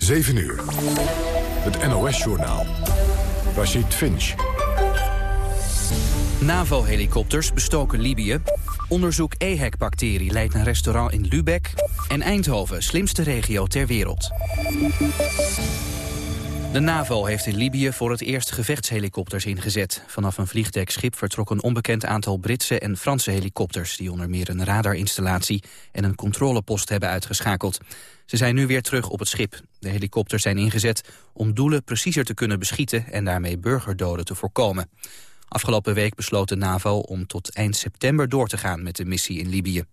7 uur. Het NOS-journaal. Rashid Finch. NAVO-helikopters bestoken Libië. Onderzoek EHEC-bacterie leidt een restaurant in Lübeck. En Eindhoven, slimste regio ter wereld. De NAVO heeft in Libië voor het eerst gevechtshelikopters ingezet. Vanaf een vliegdekschip vertrok een onbekend aantal Britse en Franse helikopters... die onder meer een radarinstallatie en een controlepost hebben uitgeschakeld. Ze zijn nu weer terug op het schip. De helikopters zijn ingezet om doelen preciezer te kunnen beschieten... en daarmee burgerdoden te voorkomen. Afgelopen week besloot de NAVO om tot eind september door te gaan met de missie in Libië.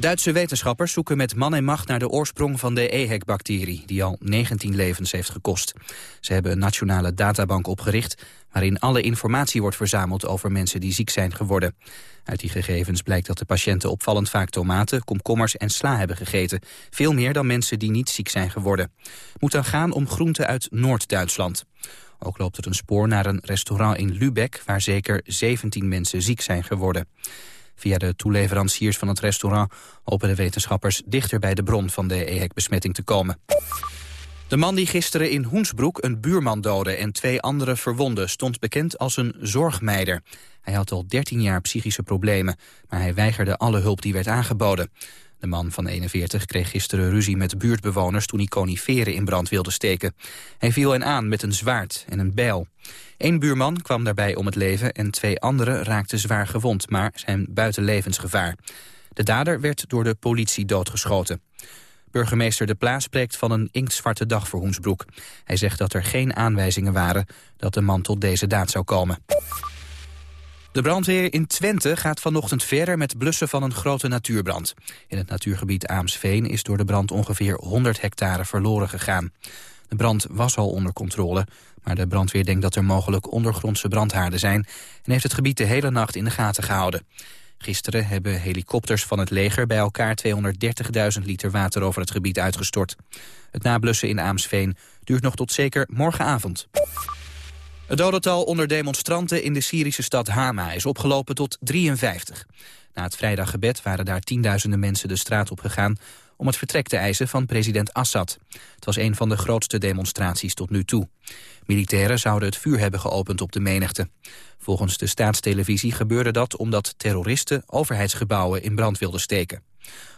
Duitse wetenschappers zoeken met man en macht naar de oorsprong van de EHEC-bacterie, die al 19 levens heeft gekost. Ze hebben een nationale databank opgericht, waarin alle informatie wordt verzameld over mensen die ziek zijn geworden. Uit die gegevens blijkt dat de patiënten opvallend vaak tomaten, komkommers en sla hebben gegeten. Veel meer dan mensen die niet ziek zijn geworden. Het moet dan gaan om groenten uit Noord-Duitsland. Ook loopt er een spoor naar een restaurant in Lübeck... waar zeker 17 mensen ziek zijn geworden. Via de toeleveranciers van het restaurant hopen de wetenschappers dichter bij de bron van de EHEC-besmetting te komen. De man die gisteren in Hoensbroek een buurman doodde en twee anderen verwonde stond bekend als een zorgmeider. Hij had al 13 jaar psychische problemen, maar hij weigerde alle hulp die werd aangeboden. De man van 41 kreeg gisteren ruzie met buurtbewoners toen hij coniferen in brand wilde steken. Hij viel hen aan met een zwaard en een bijl. Eén buurman kwam daarbij om het leven en twee anderen raakten zwaar gewond, maar zijn buiten levensgevaar. De dader werd door de politie doodgeschoten. Burgemeester De Plaas spreekt van een inktzwarte dag voor Hoensbroek. Hij zegt dat er geen aanwijzingen waren dat de man tot deze daad zou komen. De brandweer in Twente gaat vanochtend verder met blussen van een grote natuurbrand. In het natuurgebied Aamsveen is door de brand ongeveer 100 hectare verloren gegaan. De brand was al onder controle, maar de brandweer denkt dat er mogelijk ondergrondse brandhaarden zijn... en heeft het gebied de hele nacht in de gaten gehouden. Gisteren hebben helikopters van het leger bij elkaar 230.000 liter water over het gebied uitgestort. Het nablussen in Aamsveen duurt nog tot zeker morgenavond. Het dodental onder demonstranten in de Syrische stad Hama is opgelopen tot 53. Na het vrijdaggebed waren daar tienduizenden mensen de straat op gegaan om het vertrek te eisen van president Assad. Het was een van de grootste demonstraties tot nu toe. Militairen zouden het vuur hebben geopend op de menigte. Volgens de staatstelevisie gebeurde dat omdat terroristen overheidsgebouwen in brand wilden steken.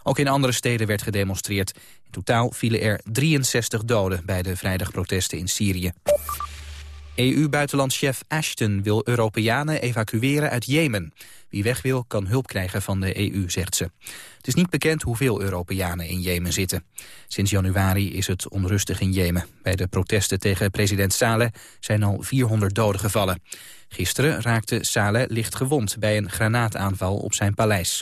Ook in andere steden werd gedemonstreerd. In totaal vielen er 63 doden bij de vrijdagprotesten in Syrië. EU-buitenlandchef Ashton wil Europeanen evacueren uit Jemen. Wie weg wil, kan hulp krijgen van de EU, zegt ze. Het is niet bekend hoeveel Europeanen in Jemen zitten. Sinds januari is het onrustig in Jemen. Bij de protesten tegen president Saleh zijn al 400 doden gevallen. Gisteren raakte Saleh licht gewond bij een granaataanval op zijn paleis.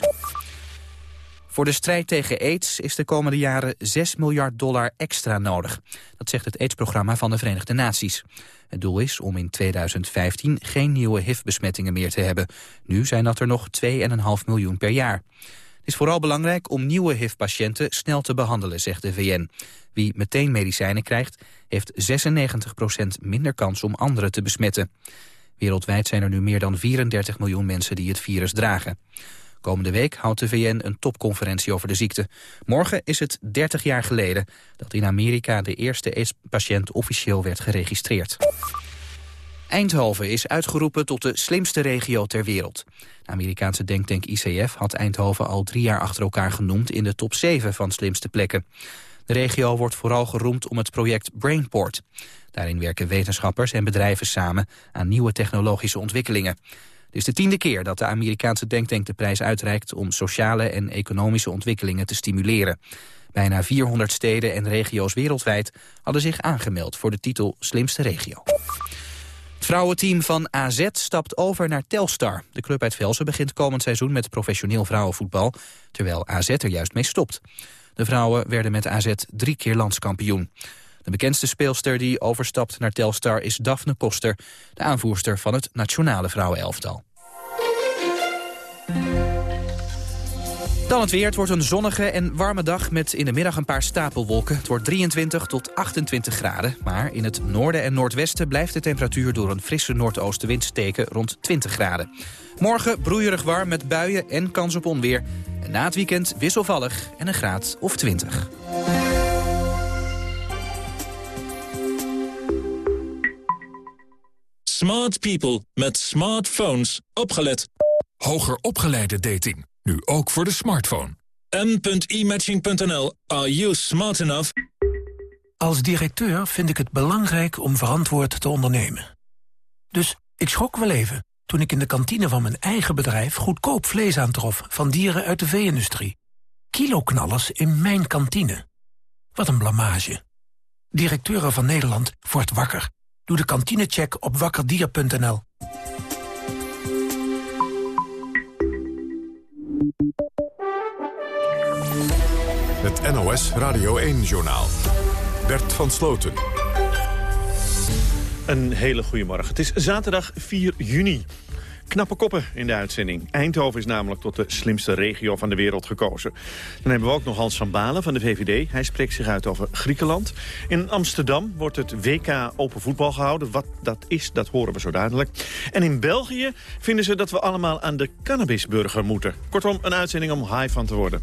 Voor de strijd tegen aids is de komende jaren 6 miljard dollar extra nodig. Dat zegt het aidsprogramma van de Verenigde Naties. Het doel is om in 2015 geen nieuwe HIV-besmettingen meer te hebben. Nu zijn dat er nog 2,5 miljoen per jaar. Het is vooral belangrijk om nieuwe HIV-patiënten snel te behandelen, zegt de VN. Wie meteen medicijnen krijgt, heeft 96% minder kans om anderen te besmetten. Wereldwijd zijn er nu meer dan 34 miljoen mensen die het virus dragen. Komende week houdt de VN een topconferentie over de ziekte. Morgen is het 30 jaar geleden dat in Amerika de eerste AIDS-patiënt officieel werd geregistreerd. Eindhoven is uitgeroepen tot de slimste regio ter wereld. De Amerikaanse denktank ICF had Eindhoven al drie jaar achter elkaar genoemd in de top 7 van slimste plekken. De regio wordt vooral geroemd om het project Brainport. Daarin werken wetenschappers en bedrijven samen aan nieuwe technologische ontwikkelingen. Het is de tiende keer dat de Amerikaanse denktank de prijs uitreikt... om sociale en economische ontwikkelingen te stimuleren. Bijna 400 steden en regio's wereldwijd hadden zich aangemeld... voor de titel Slimste Regio. Het vrouwenteam van AZ stapt over naar Telstar. De club uit Velsen begint komend seizoen met professioneel vrouwenvoetbal... terwijl AZ er juist mee stopt. De vrouwen werden met AZ drie keer landskampioen. De bekendste speelster die overstapt naar Telstar is Daphne Koster... de aanvoerster van het nationale vrouwenelftal. Dan het weer. Het wordt een zonnige en warme dag met in de middag een paar stapelwolken. Het wordt 23 tot 28 graden. Maar in het noorden en noordwesten blijft de temperatuur door een frisse noordoostenwind steken rond 20 graden. Morgen broeierig warm met buien en kans op onweer. En na het weekend wisselvallig en een graad of 20. Smart people met smartphones. Opgelet. Hoger opgeleide dating. Nu ook voor de smartphone. m.imatching.nl. Are you smart enough? Als directeur vind ik het belangrijk om verantwoord te ondernemen. Dus ik schrok wel even toen ik in de kantine van mijn eigen bedrijf... goedkoop vlees aantrof van dieren uit de vee-industrie. Kiloknallers in mijn kantine. Wat een blamage. Directeuren van Nederland wordt wakker. Doe de kantinecheck op wakkerdier.nl. Het NOS Radio 1-journaal. Bert van Sloten. Een hele goede morgen. Het is zaterdag 4 juni. Knappe koppen in de uitzending. Eindhoven is namelijk tot de slimste regio van de wereld gekozen. Dan hebben we ook nog Hans van Balen van de VVD. Hij spreekt zich uit over Griekenland. In Amsterdam wordt het WK Open Voetbal gehouden. Wat dat is, dat horen we zo dadelijk. En in België vinden ze dat we allemaal aan de cannabisburger moeten. Kortom, een uitzending om high van te worden.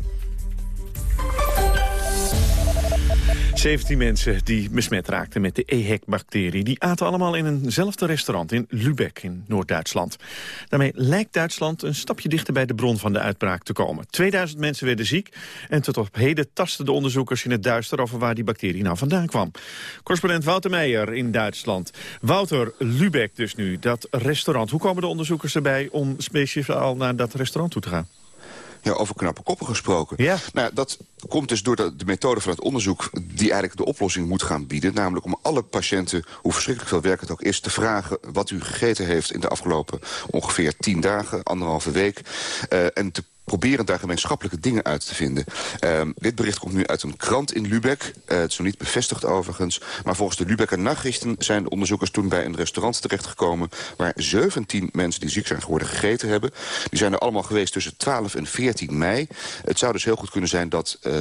17 mensen die besmet raakten met de EHEC-bacterie... die aten allemaal in eenzelfde restaurant in Lübeck in Noord-Duitsland. Daarmee lijkt Duitsland een stapje dichter bij de bron van de uitbraak te komen. 2000 mensen werden ziek en tot op heden tasten de onderzoekers in het duister... over waar die bacterie nou vandaan kwam. Correspondent Wouter Meijer in Duitsland. Wouter, Lübeck dus nu, dat restaurant. Hoe komen de onderzoekers erbij om speciaal naar dat restaurant toe te gaan? Ja, over knappe koppen gesproken. Ja. Nou, dat komt dus door de, de, methode van het onderzoek... die eigenlijk de oplossing moet gaan bieden. Namelijk om alle patiënten, hoe verschrikkelijk veel werk het ook is... te vragen wat u gegeten heeft in de afgelopen ongeveer tien dagen, anderhalve week. Uh, en te proberen daar gemeenschappelijke dingen uit te vinden. Um, dit bericht komt nu uit een krant in Lübeck. Uh, het is nog niet bevestigd overigens. Maar volgens de Lübecker Nachrichten zijn de onderzoekers toen bij een restaurant terechtgekomen... waar 17 mensen die ziek zijn geworden gegeten hebben. Die zijn er allemaal geweest tussen 12 en 14 mei. Het zou dus heel goed kunnen zijn dat... Uh,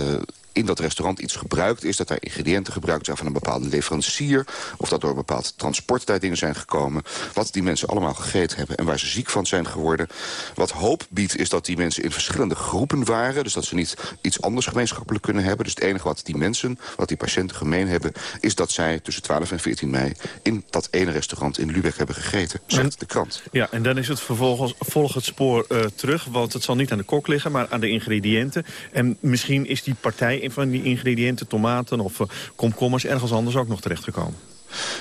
in dat restaurant iets gebruikt is... dat daar ingrediënten gebruikt zijn van een bepaalde leverancier... of dat door een bepaald transport daar dingen zijn gekomen... wat die mensen allemaal gegeten hebben en waar ze ziek van zijn geworden. Wat hoop biedt is dat die mensen in verschillende groepen waren... dus dat ze niet iets anders gemeenschappelijk kunnen hebben. Dus het enige wat die mensen, wat die patiënten gemeen hebben... is dat zij tussen 12 en 14 mei in dat ene restaurant in Lübeck hebben gegeten, zegt de krant. Ja, en dan is het vervolgens volg het spoor uh, terug... want het zal niet aan de kok liggen, maar aan de ingrediënten. En misschien is die partij van die ingrediënten, tomaten of uh, komkommers... ergens anders ook nog terechtgekomen.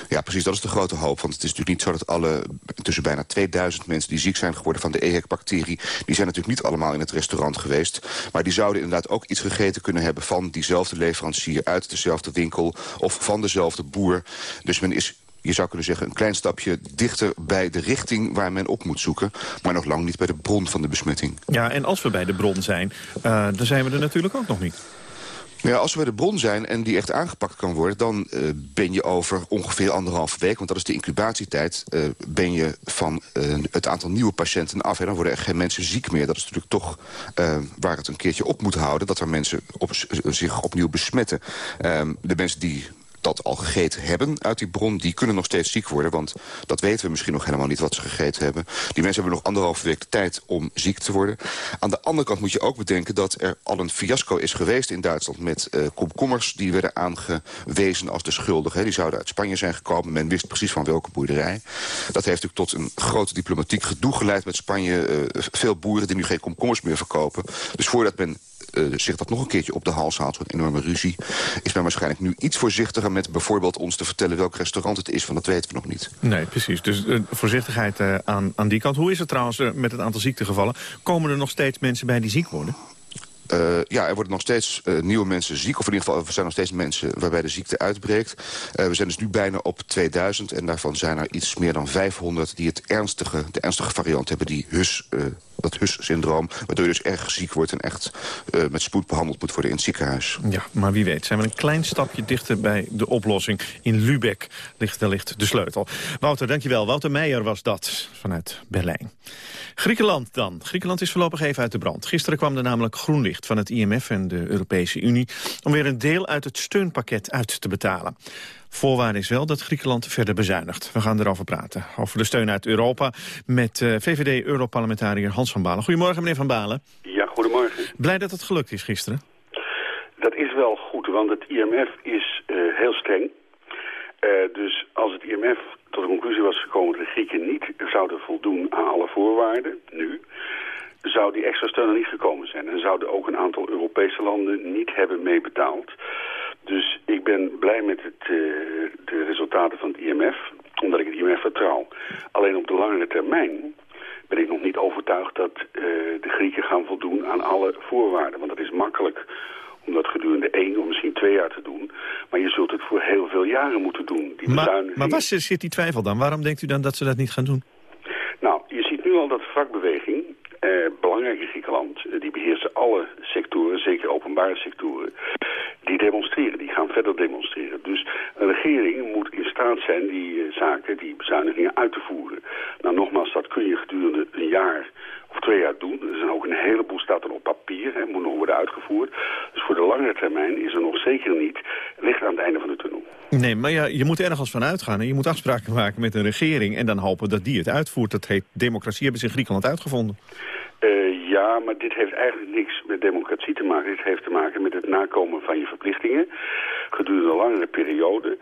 Ja, precies. Dat is de grote hoop. Want het is natuurlijk niet zo dat alle tussen bijna 2000 mensen die ziek zijn geworden van de EHEC-bacterie... die zijn natuurlijk niet allemaal in het restaurant geweest. Maar die zouden inderdaad ook iets gegeten kunnen hebben van diezelfde leverancier... uit dezelfde winkel of van dezelfde boer. Dus men is je zou kunnen zeggen, een klein stapje dichter bij de richting waar men op moet zoeken. Maar nog lang niet bij de bron van de besmetting. Ja, en als we bij de bron zijn, uh, dan zijn we er natuurlijk ook nog niet. Ja, als we bij de bron zijn en die echt aangepakt kan worden... dan uh, ben je over ongeveer anderhalve week, want dat is de incubatietijd... Uh, ben je van uh, het aantal nieuwe patiënten af. Hè. Dan worden er geen mensen ziek meer. Dat is natuurlijk toch waar het een keertje op moet houden... dat er mensen op, zich opnieuw besmetten. Ehm, de mensen die dat al gegeten hebben uit die bron... die kunnen nog steeds ziek worden, want dat weten we misschien nog helemaal niet... wat ze gegeten hebben. Die mensen hebben nog anderhalve week de tijd om ziek te worden. Aan de andere kant moet je ook bedenken dat er al een fiasco is geweest in Duitsland... met uh, komkommers die werden aangewezen als de schuldigen. Die zouden uit Spanje zijn gekomen. Men wist precies van welke boerderij. Dat heeft natuurlijk tot een grote diplomatiek gedoe geleid met Spanje. Uh, veel boeren die nu geen komkommers meer verkopen. Dus voordat men zich dat nog een keertje op de hals haalt... een enorme ruzie, is men waarschijnlijk nu iets voorzichtiger... met bijvoorbeeld ons te vertellen welk restaurant het is, want dat weten we nog niet. Nee, precies. Dus uh, voorzichtigheid uh, aan, aan die kant. Hoe is het trouwens met het aantal ziektegevallen? Komen er nog steeds mensen bij die ziek worden? Uh, ja, er worden nog steeds uh, nieuwe mensen ziek. Of in ieder geval, er zijn nog steeds mensen waarbij de ziekte uitbreekt. Uh, we zijn dus nu bijna op 2000. En daarvan zijn er iets meer dan 500 die het ernstige, de ernstige variant hebben. Die HUS, dat HUS-syndroom. Waardoor je dus erg ziek wordt en echt met spoed behandeld moet worden in het ziekenhuis. Ja, maar wie weet zijn we een klein stapje dichter bij de oplossing. In Lübeck ligt wellicht de sleutel. Wouter, dankjewel. Wouter Meijer was dat vanuit Berlijn. Griekenland dan. Griekenland is voorlopig even uit de brand. Gisteren kwam er namelijk groen licht van het IMF en de Europese Unie... om weer een deel uit het steunpakket uit te betalen. Voorwaarde is wel dat Griekenland verder bezuinigt. We gaan erover praten, over de steun uit Europa... met uh, VVD-Europarlementariër Hans van Balen. Goedemorgen, meneer Van Balen. Ja, goedemorgen. Blij dat het gelukt is gisteren. Dat is wel goed, want het IMF is uh, heel streng. dus als het IMF tot de conclusie was gekomen dat de Grieken niet zouden voldoen aan alle voorwaarden, nu, zou die extra steun er niet gekomen zijn. En zouden ook een aantal Europese landen niet hebben meebetaald. Dus ik ben blij met het, uh, de resultaten van het IMF, omdat ik het IMF vertrouw. Alleen op de langere termijn ben ik nog niet overtuigd dat uh, de Grieken gaan voldoen aan alle voorwaarden. Want dat is makkelijk om dat gedurende één of misschien twee jaar te doen. Maar je zult het voor heel veel jaren moeten doen. Die maar, maar waar zit die twijfel dan? Waarom denkt u dan dat ze dat niet gaan doen? Nou, je ziet nu al dat de vakbeweging, eh, belangrijk in Griekenland, eh, die beheersen alle sectoren, zeker openbare sectoren, die demonstreren, die gaan verder demonstreren. Dus een regering moet in staat zijn die eh, zaken, die bezuinigingen uit te voeren. Nou, nogmaals, dat kun je gedurende een jaar of twee jaar doen. Er zijn ook een heleboel staat er op papier, hè, moet nog worden uitgevoerd. Dus voor de langere termijn is er nog zeker niet licht aan het einde van de tunnel. Nee, maar ja, je moet ergens van uitgaan en je moet afspraken maken met een regering... en dan hopen dat die het uitvoert. Dat heet democratie, hebben ze in Griekenland uitgevonden. Uh, ja, maar dit heeft eigenlijk niks met democratie te maken. Dit heeft te maken met het nakomen van je verplichtingen gedurende een langere periode.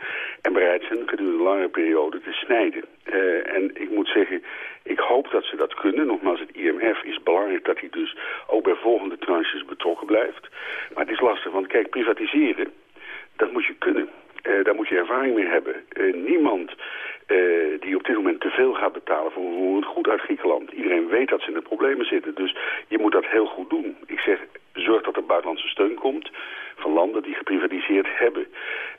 En bereid zijn gedurende een langere periode te snijden. Uh, en ik moet zeggen, ik hoop dat ze dat kunnen. Nogmaals, het IMF is belangrijk dat hij dus ook bij volgende tranches betrokken blijft. Maar het is lastig, want kijk, privatiseren, dat moet je kunnen. Uh, daar moet je ervaring mee hebben. Uh, niemand die op dit moment te veel gaat betalen voor, voor het goed uit Griekenland. Iedereen weet dat ze in de problemen zitten. Dus je moet dat heel goed doen. Ik zeg, zorg dat er buitenlandse steun komt van landen die geprivatiseerd hebben.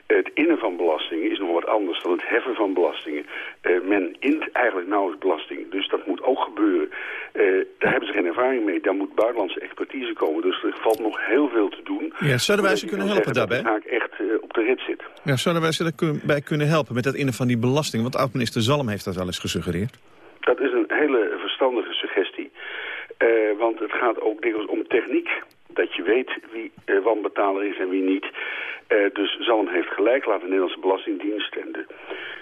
Het innen van belastingen is nog wat anders dan het heffen van belastingen. Uh, men int eigenlijk nauwelijks belasting, dus dat moet ook gebeuren. Uh, daar hebben ze geen ervaring mee. Daar moet buitenlandse expertise komen, dus er valt nog heel veel te doen. Ja, zouden wij ze kunnen helpen daarbij? Dat de echt uh, op de rit zit. Ja, zouden wij ze daarbij kunnen helpen met dat innen van die belasting? Want oud-minister Zalm heeft dat wel eens gesuggereerd. Dat is een hele verstandige suggestie. want het gaat ook dikwijls om techniek dat je weet wie uh, wanbetaler is en wie niet. Uh, dus Zalm heeft gelijk, laat de Nederlandse Belastingdienst en de,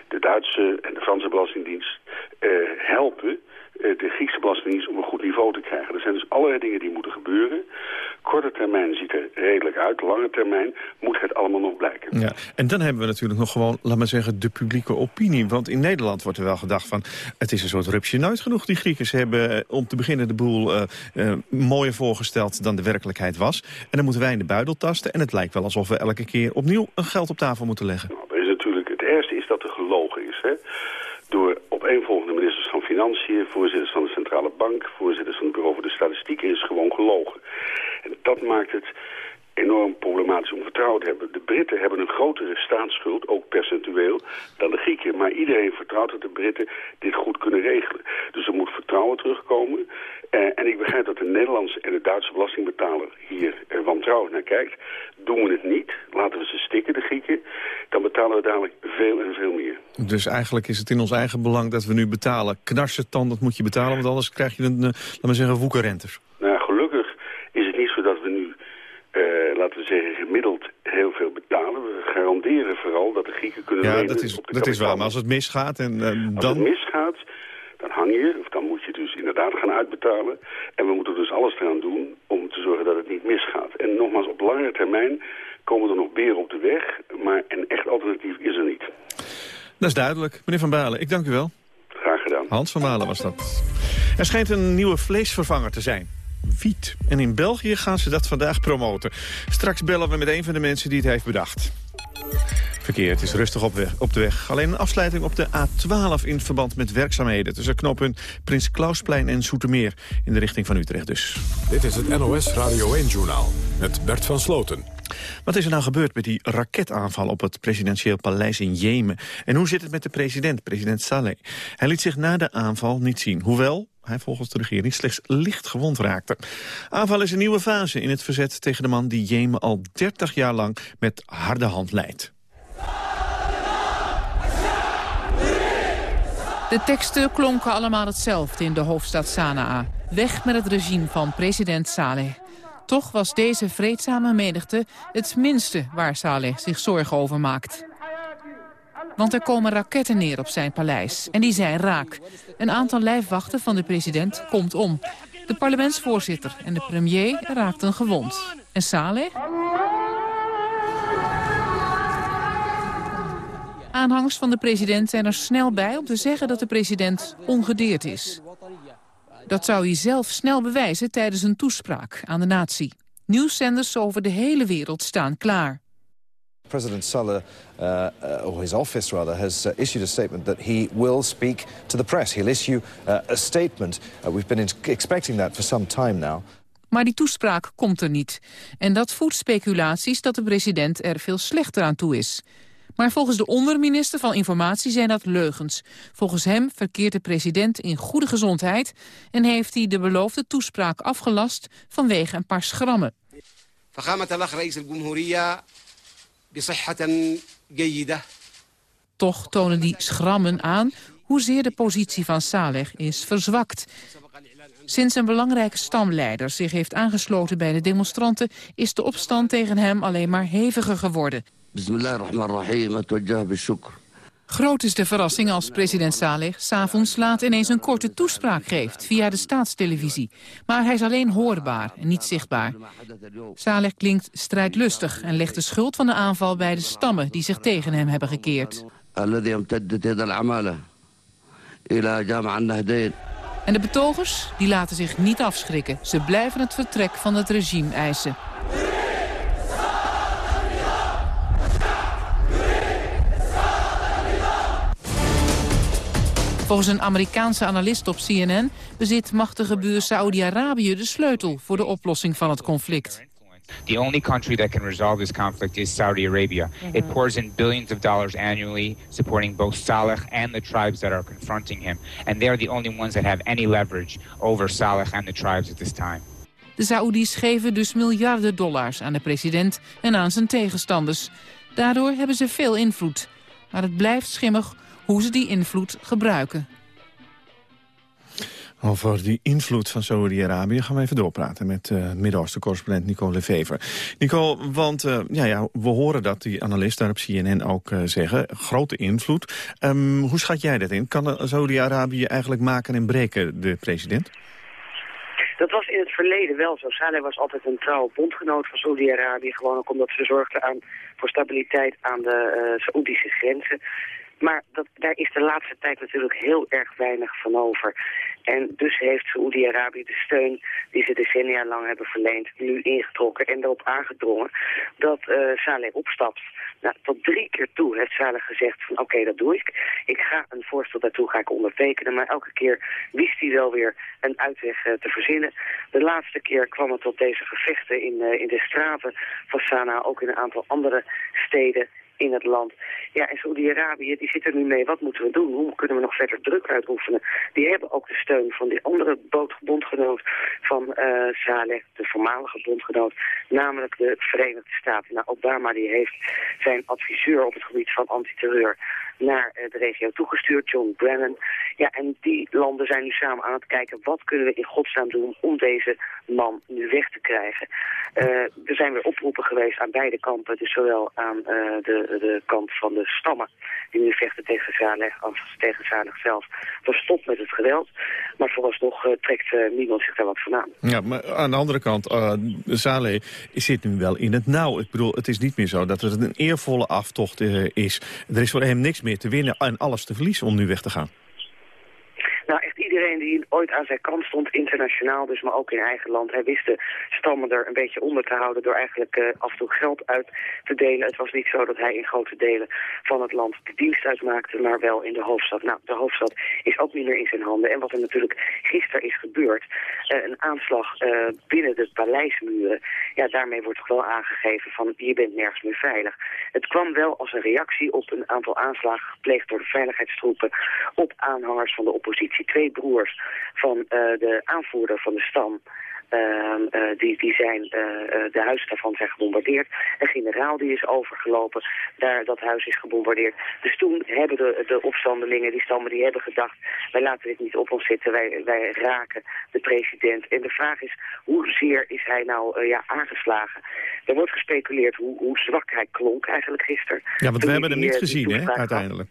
de Duitse en de Franse Belastingdienst uh, helpen de Griekse Belastingdienst om een goed niveau te krijgen. Er zijn dus allerlei dingen die moeten gebeuren. Korte termijn ziet er redelijk uit. Lange termijn moet het allemaal nog blijken. Ja, en dan hebben we natuurlijk nog gewoon, laat maar zeggen, de publieke opinie. Want in Nederland wordt er wel gedacht van... het is een soort rupsje nooit genoeg. Die Grieken Ze hebben om te beginnen de boel uh, uh, mooier voorgesteld dan de werkelijkheid was. En dan moeten wij in de buidel tasten. En het lijkt wel alsof we elke keer opnieuw een geld op tafel moeten leggen. Nou, is natuurlijk, het eerste is dat er gelogen is. Hè? Door opeenvolgende ministers van Financiën, voorzitters van de Centrale Bank, voorzitters van het Bureau voor de Statistiek is gewoon gelogen. En dat maakt het enorm problematisch om vertrouwen te hebben. De Britten hebben een grotere staatsschuld, ook percentueel, dan de Grieken. Maar iedereen vertrouwt dat de Britten dit goed kunnen regelen. Dus er moet vertrouwen terugkomen. Uh, en ik begrijp dat de Nederlandse en de Duitse belastingbetaler hier uh, wantrouwig naar kijkt. Doen we het niet, laten we ze stikken, de Grieken, dan betalen we dadelijk veel en veel meer. Dus eigenlijk is het in ons eigen belang dat we nu betalen. Knarsen dan, dat moet je betalen, want anders krijg je een, uh, laten we zeggen, woekerrentes. Nou, gelukkig is het niet zo dat we nu laten we zeggen, gemiddeld heel veel betalen. We garanderen vooral dat de Grieken kunnen ja, dat is, dat is waar. Maar als het misgaat en uh, dan... Als het misgaat, dan hang je, of dan moet je dus inderdaad gaan uitbetalen. En we moeten dus alles eraan doen om te zorgen dat het niet misgaat. En nogmaals, op langere termijn komen er nog beren op de weg, maar een echt alternatief is er niet. Dat is duidelijk. Meneer Van Balen, ik dank u wel. Graag gedaan. Hans van Balen was dat. Er schijnt een nieuwe vleesvervanger te zijn wiet. En in België gaan ze dat vandaag promoten. Straks bellen we met een van de mensen die het heeft bedacht. Verkeer, het is rustig op, weg, op de weg. Alleen een afsluiting op de A12 in verband met werkzaamheden... tussen knooppunt Prins Klausplein en Soetermeer... in de richting van Utrecht dus. Dit is het NOS Radio 1-journaal met Bert van Sloten. Wat is er nou gebeurd met die raketaanval op het presidentieel paleis in Jemen? En hoe zit het met de president, president Saleh? Hij liet zich na de aanval niet zien. Hoewel, hij volgens de regering slechts licht gewond raakte. Aanval is een nieuwe fase in het verzet tegen de man die Jemen al 30 jaar lang met harde hand leidt. De teksten klonken allemaal hetzelfde in de hoofdstad Sanaa. Weg met het regime van president Saleh. Toch was deze vreedzame menigte het minste waar Saleh zich zorgen over maakt. Want er komen raketten neer op zijn paleis. En die zijn raak. Een aantal lijfwachten van de president komt om. De parlementsvoorzitter en de premier raakten gewond. En Saleh? Aanhangers van de president zijn er snel bij om te zeggen dat de president ongedeerd is. Dat zou hij zelf snel bewijzen tijdens een toespraak aan de natie. Nieuwszenders over de hele wereld staan klaar. President Saleh, uh, uh, or his office rather, has uh, issued a statement that he will speak to the press. He'll issue uh, a statement. Uh, we've been expecting that for some time now. Maar die toespraak komt er niet. En dat voedt speculaties dat de president er veel slechter aan toe is. Maar volgens de onderminister van Informatie zijn dat leugens. Volgens hem verkeert de president in goede gezondheid... en heeft hij de beloofde toespraak afgelast vanwege een paar schrammen. Toch tonen die schrammen aan hoezeer de positie van Saleh is verzwakt. Sinds een belangrijke stamleider zich heeft aangesloten bij de demonstranten... is de opstand tegen hem alleen maar heviger geworden. Groot is de verrassing als president Saleh s'avonds laat ineens een korte toespraak geeft via de staatstelevisie. Maar hij is alleen hoorbaar en niet zichtbaar. Saleh klinkt strijdlustig en legt de schuld van de aanval bij de stammen die zich tegen hem hebben gekeerd. En de betogers die laten zich niet afschrikken. Ze blijven het vertrek van het regime eisen. Volgens een Amerikaanse analist op CNN bezit machtige buur Saoedi-Arabië de sleutel voor de oplossing van het conflict. The only country that can resolve this conflict is Saudi Arabia. -hmm. It pours in billions of dollars annually, supporting both Saleh and the tribes that are confronting him. And they're the only ones that have any leverage over Saleh and the tribes at this time. De Saoedi's geven dus miljarden dollars aan de president en aan zijn tegenstanders. Daardoor hebben ze veel invloed. Maar het blijft schimmig hoe ze die invloed gebruiken. Over die invloed van Saudi-Arabië gaan we even doorpraten met uh, Midden-Oosten-correspondent Nico Lefever. Nico, want uh, ja, ja, we horen dat die analist daar op CNN ook uh, zeggen. Grote invloed. Um, hoe schat jij dat in? Kan Saudi-Arabië eigenlijk maken en breken, de president? Dat was in het verleden wel zo. Saleh was altijd een trouwe bondgenoot van Saudi-Arabië. Gewoon ook omdat ze zorgden aan, voor stabiliteit aan de uh, Saoedische grenzen. Maar dat, daar is de laatste tijd natuurlijk heel erg weinig van over. En dus heeft Saoedi-Arabië de steun die ze decennia lang hebben verleend... nu ingetrokken en erop aangedrongen dat uh, Saleh opstapt. Nou, tot drie keer toe heeft Saleh gezegd van oké, dat doe ik. Ik ga een voorstel daartoe ga ik ondertekenen. Maar elke keer wist hij wel weer een uitweg uh, te verzinnen. De laatste keer kwam het tot deze gevechten in, uh, in de straten van Sanaa... ook in een aantal andere steden in het land. Ja, en Saudi-Arabië, die zit er nu mee. Wat moeten we doen? Hoe kunnen we nog verder druk uitoefenen? Die hebben ook de steun van die andere bondgenoot van uh, Saleh, de voormalige bondgenoot, namelijk de Verenigde Staten. Nou, Obama die heeft zijn adviseur op het gebied van antiterreur naar uh, de regio toegestuurd, John Brennan. Ja, en die landen zijn nu samen aan het kijken, wat kunnen we in godsnaam doen om deze man nu weg te krijgen. Uh, er zijn weer oproepen geweest aan beide kampen, dus zowel aan de de, kant van de stammen die nu vechten tegen Saleh als tegen Saleh zelf. Dat stopt met het geweld, maar vooralsnog trekt niemand zich daar wat van aan. Ja, maar aan de andere kant, Saleh zit nu wel in het nauw. Ik bedoel, het is niet meer zo dat het een eervolle aftocht is. Er is voor hem niks meer te winnen en alles te verliezen om nu weg te gaan. Iedereen die ooit aan zijn kant stond, internationaal dus, maar ook in eigen land. Hij wist de stammen er een beetje onder te houden door eigenlijk uh, af en toe geld uit te delen. Het was niet zo dat hij in grote delen van het land de dienst uitmaakte, maar wel in de hoofdstad. Nou, de hoofdstad is ook niet meer in zijn handen. En wat er natuurlijk gisteren is gebeurd, uh, een aanslag uh, binnen de paleismuren, ja, daarmee wordt toch wel aangegeven van je bent nergens meer veilig. Het kwam wel als een reactie op een aantal aanslagen gepleegd door de veiligheidstroepen op aanhangers van de oppositie. Twee broers van uh, de aanvoerder van de stam. Uh, uh, die, die zijn, de huizen daarvan zijn gebombardeerd. Een generaal die is overgelopen, daar, dat huis is gebombardeerd. Dus toen hebben de, de opstandelingen, die stammen, die hebben gedacht... wij laten dit niet op ons zitten, wij, wij raken de president. En de vraag is, hoezeer is hij nou ja, aangeslagen? Er wordt gespeculeerd hoe, hoe zwak hij klonk eigenlijk gisteren. Ja, want we hebben hem niet gezien, hè, uiteindelijk.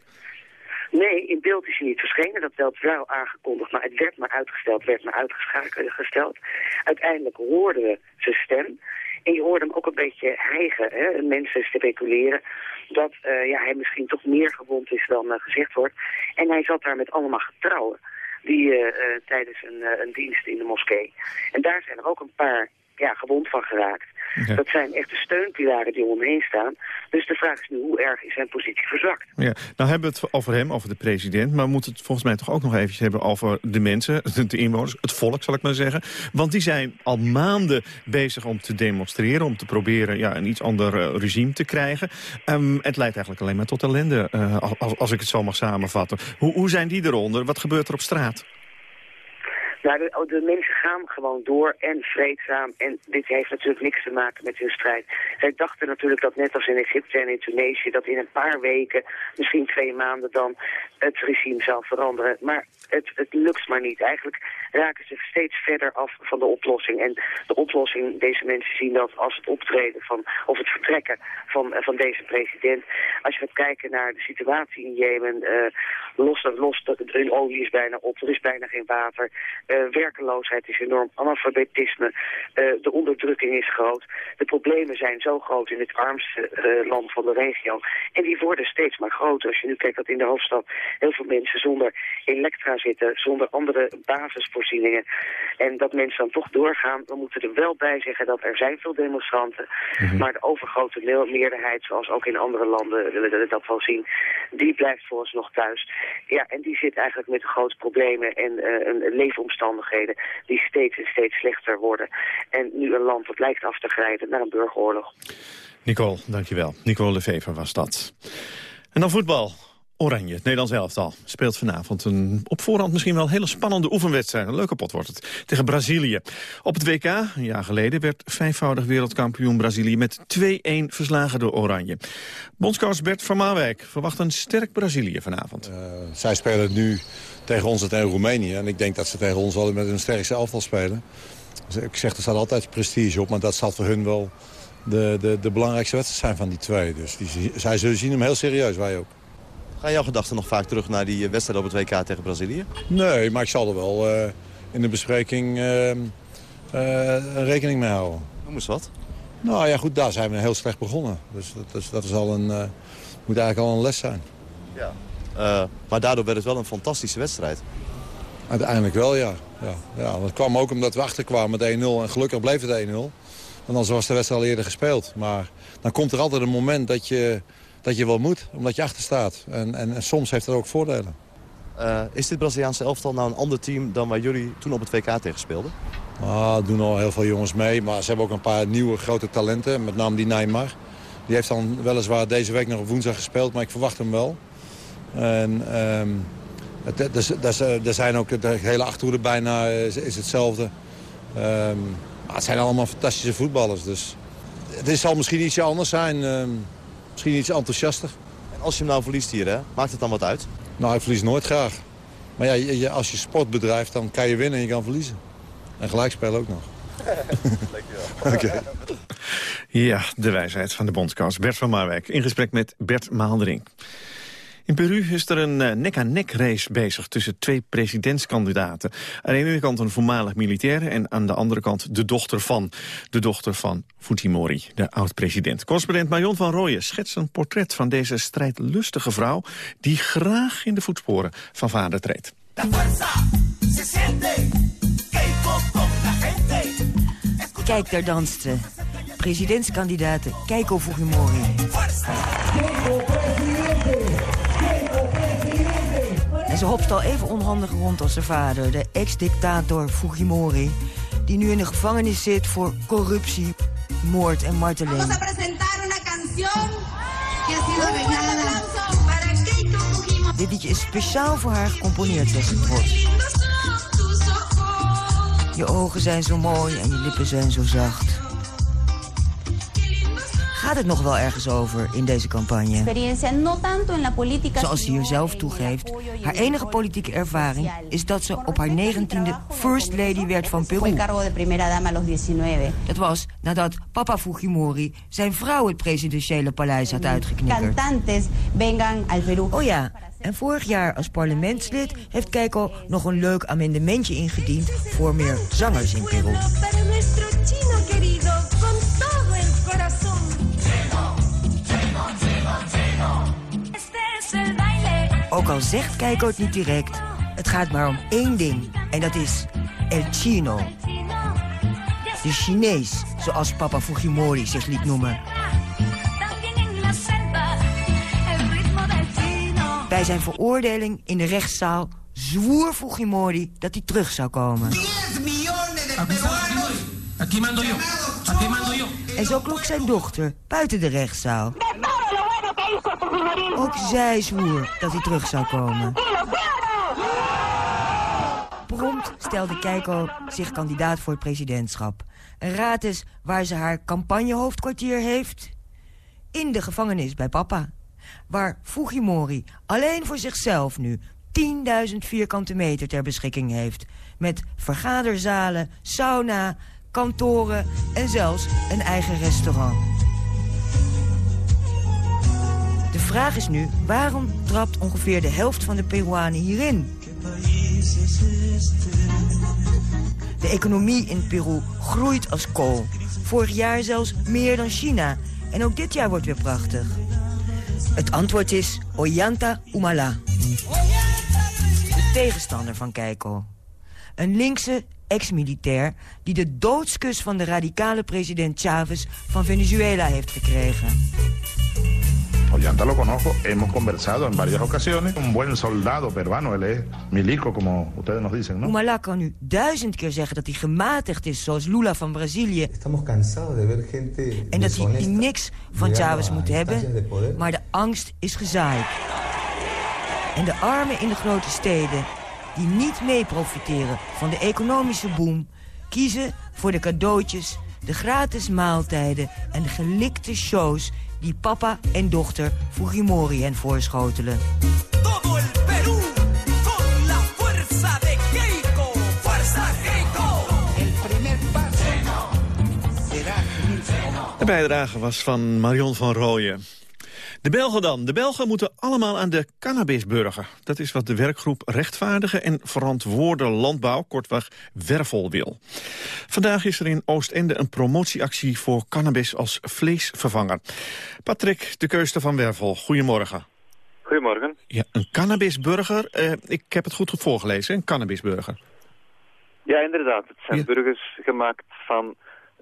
Nee, in beeld is hij niet verschenen. Dat werd wel aangekondigd, maar het werd maar uitgesteld, werd maar uitgesteld. Uiteindelijk hoorden we zijn stem. En je hoorde hem ook een beetje hijgen, hè? mensen speculeren dat uh, ja, hij misschien toch meer gewond is dan uh, gezegd wordt. En hij zat daar met allemaal getrouwen die uh, tijdens een, een dienst in de moskee. En daar zijn er ook een paar ja, gewond van geraakt. Dat zijn echte steunpilaren die omheen staan. Dus de vraag is nu hoe erg is zijn positie verzwakt. Ja, nou hebben we het over hem, over de president... maar we moeten het volgens mij toch ook nog eventjes hebben over de mensen... de inwoners, het volk zal ik maar zeggen. Want die zijn al maanden bezig om te demonstreren... om te proberen ja, een iets ander uh, regime te krijgen. Um, het leidt eigenlijk alleen maar tot ellende, uh, als, als ik het zo mag samenvatten. Hoe, hoe zijn die eronder? Wat gebeurt er op straat? Nou, de, oh, de, mensen gaan gewoon door en vreedzaam. En dit heeft natuurlijk niks te maken met hun strijd. Zij dachten natuurlijk dat net als in Egypte en in Tunesië... dat in een paar weken, misschien twee maanden dan, het regime zou veranderen. Maar het, het lukt maar niet. Eigenlijk raken ze steeds verder af van de oplossing. En de oplossing, deze mensen zien dat als het optreden van... of het vertrekken van, van deze president. Als je gaat kijken naar de situatie in Jemen... Uh, los, los, de olie is bijna op, er is bijna geen water... Uh, werkeloosheid is enorm, analfabetisme, de onderdrukking is groot. De problemen zijn zo groot in het armste land van de regio. En die worden steeds maar groter. Als je nu kijkt dat in de hoofdstad heel veel mensen zonder elektra zitten, zonder andere En dat mensen dan toch doorgaan. We moeten er wel bij zeggen dat er zijn veel demonstranten. Mm -hmm. Maar de overgrote meerderheid, zoals ook in andere landen willen we dat wel zien, die blijft voor ons nog thuis. Ja, en die zit eigenlijk met grote problemen en uh, een leefomstandigheden omstandigheden die steeds en steeds slechter worden. En nu een land dat lijkt af te grijpen naar een burgeroorlog. Nicole, dankjewel. Nicole Lefever was dat. En dan voetbal. Oranje, Nederlands elftal, speelt vanavond een op voorhand misschien wel hele spannende oefenwedstrijd. Een leuke pot wordt het, tegen Brazilië. Op het WK, een jaar geleden, werd vijfvoudig wereldkampioen Brazilië met 2-1 verslagen door Oranje. Bondscoach Bert van Marwijk verwacht een sterk Brazilië vanavond. Uh, zij spelen nu tegen ons en Roemenië. En ik denk dat ze tegen ons wel met een sterkste elftal spelen. Dus ik zeg, er staat altijd prestige op, maar dat zal voor hun wel de, de, de belangrijkste wedstrijd zijn van die twee. Dus die, zij zullen zien hem heel serieus, wij ook. Gaan jouw gedachten nog vaak terug naar die wedstrijd op het WK tegen Brazilië? Nee, maar ik zal er wel uh, in de bespreking uh, uh, rekening mee houden. Noem eens wat. Nou ja, goed, daar zijn we heel slecht begonnen. Dus dat is, dat is al een, moet eigenlijk al een les zijn. Ja. maar daardoor werd het wel een fantastische wedstrijd. Uiteindelijk wel, ja. ja, ja dat kwam ook omdat we achterkwamen met 1-0 en gelukkig bleef het 1-0. Want anders was de wedstrijd al eerder gespeeld. Maar dan komt er altijd een moment dat je dat je wel moet, omdat je achter staat. En, en, en soms heeft dat ook voordelen. Uh, is dit Braziliaanse elftal nou een ander team dan waar jullie toen op het WK tegen speelden? Ah, er doen al heel veel jongens mee, maar ze hebben ook een paar nieuwe grote talenten. Met name die Neymar. Die heeft dan weliswaar deze week nog op woensdag gespeeld, maar ik verwacht hem wel. En um, er zijn ook de hele achterhoede bijna is, is hetzelfde. Um, maar het zijn allemaal fantastische voetballers, dus het zal misschien ietsje anders zijn. Um, misschien iets enthousiaster. En als je hem nou verliest hier, hè, maakt het dan wat uit? Nou, ik verlies nooit graag. Maar ja, je, als je sport bedrijft, dan kan je winnen en je kan verliezen. En gelijk spelen ook nog. Oké. Ja, de wijsheid van de bondscoach Bert van Marwijk. In gesprek met Bert Maaldering. In Peru is er een eh, nek-aan-nek race bezig tussen twee presidentskandidaten. Aan de ene kant een voormalig militair en aan de andere kant de dochter van. De dochter van Fujimori, de oud-president. Correspondent Marion van Rooyen schetst een portret van deze strijdlustige vrouw... die graag in de voetsporen van vader treedt. Kijk, daar danst ze. Presidentskandidaat Keiko Fujimori. En ze hopst al even onhandig rond als zijn vader, de ex-dictator Fujimori... die nu in de gevangenis zit voor corruptie, moord en marteling. Vamos a presentar una canción que ha sido regalada para Keiko Fujimori. Dit liedje is speciaal voor haar gecomponeerd, zegt ze trots. Je ogen zijn zo mooi en je lippen zijn zo zacht. Gaat het nog wel ergens over in deze campagne? Zoals ze hier zelf toegeeft, haar enige politieke ervaring... is dat ze op haar negentiende First Lady werd van Peru. Dat was nadat papa Fujimori zijn vrouw het presidentiële paleis had uitgeknikkerd. Oh ja, en vorig jaar als parlementslid heeft Keiko nog een leuk amendementje ingediend... voor meer zangers in Peru. Ook al zegt Keiko het niet direct, het gaat maar om één ding. En dat is El Chino. De Chinees, zoals papa Fujimori zich liet noemen. Bij zijn veroordeling in de rechtszaal zwoer Fujimori dat hij terug zou komen. En zo klonk zijn dochter buiten de rechtszaal. Ook zij zwoer dat hij terug zou komen. Prompt stelde Keiko zich kandidaat voor het presidentschap. En raad eens waar ze haar campagnehoofdkwartier heeft. In de gevangenis bij papa. Waar Fujimori alleen voor zichzelf nu 10.000 vierkante meter ter beschikking heeft. Met vergaderzalen, sauna, kantoren en zelfs een eigen restaurant. De vraag is nu, waarom trapt ongeveer de helft van de Peruanen hierin? De economie in Peru groeit als kool. Vorig jaar zelfs meer dan China. En ook dit jaar wordt weer prachtig. Het antwoord is Ollanta Humala. De tegenstander van Keiko. Een linkse ex-militair die de doodskus van de radicale president Chavez van Venezuela heeft gekregen. Ollanta lo conozco, hemos conversado en varias ocasiones. Un buen soldado peruano, él es milico, como ustedes nos dicen, ¿no? Humala kan nu duizend keer zeggen dat hij gematigd is, zoals Lula van Brazilië. Estamos cansados de ver gente En dat hij niks van Chavez moet hebben, maar de angst is gezaaid. En de armen in de grote steden, die niet mee profiteren van de economische boom... kiezen voor de cadeautjes, de gratis maaltijden en de gelikte shows die papa en dochter Fujimori hen voorschotelen. Todo el Perú con la fuerza de Keiko. Fuerza Keiko. El primer paso será De bijdrage was van Marion van Rooyen. De Belgen dan. De Belgen moeten allemaal aan de cannabisburger. Dat is wat de werkgroep Rechtvaardige en Verantwoorde Landbouw, kortweg Wervel, wil. Vandaag is er in Oostende een promotieactie voor cannabis als vleesvervanger. Patrick de Keuster van Wervel, goedemorgen. Goedemorgen. Ja, een cannabisburger. Uh, ik heb het goed voorgelezen, een cannabisburger. Ja, inderdaad. Het zijn burgers gemaakt van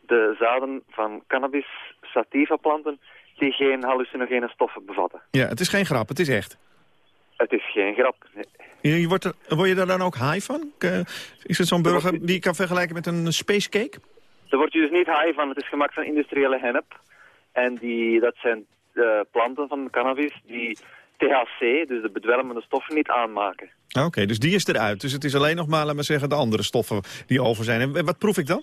de zaden van cannabis sativa planten die geen hallucinogene stoffen bevatten. Ja, het is geen grap, het is echt. Het is geen grap. Nee. Je wordt er, word je daar dan ook high van? Is het zo'n burger die je kan vergelijken met een space cake? Daar word je dus niet high van. Het is gemaakt van industriële hennep. En die, dat zijn de planten van cannabis die THC, dus de bedwelmende stoffen, niet aanmaken. Oké, dus die is eruit. Dus het is alleen nog maar, laten we zeggen, de andere stoffen die over zijn. En wat proef ik dan?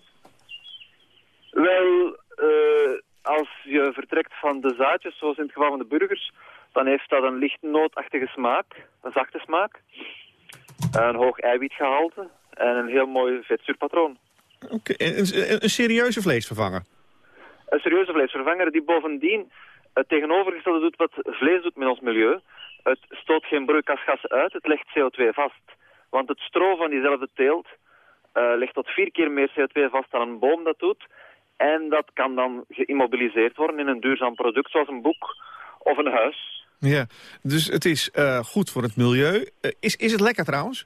Wel, uh, als je vertrekt van de zaadjes, zoals in het geval van de burgers, dan heeft dat een licht nootachtige smaak, een zachte smaak, een hoog eiwitgehalte en een heel mooi vetzuurpatroon. Oké, een, een, serieuze vleesvervanger? Een serieuze vleesvervanger die bovendien het tegenovergestelde doet wat vlees doet met ons milieu. Het stoot geen broeikasgassen uit, het legt CO2 vast. Want het stro van diezelfde teelt uh, legt tot vier keer meer CO2 vast dan een boom dat doet. En dat kan dan geïmmobiliseerd worden in een duurzaam product, zoals een boek of een huis. Ja, dus het is uh, goed voor het milieu. Uh, is, is het lekker trouwens?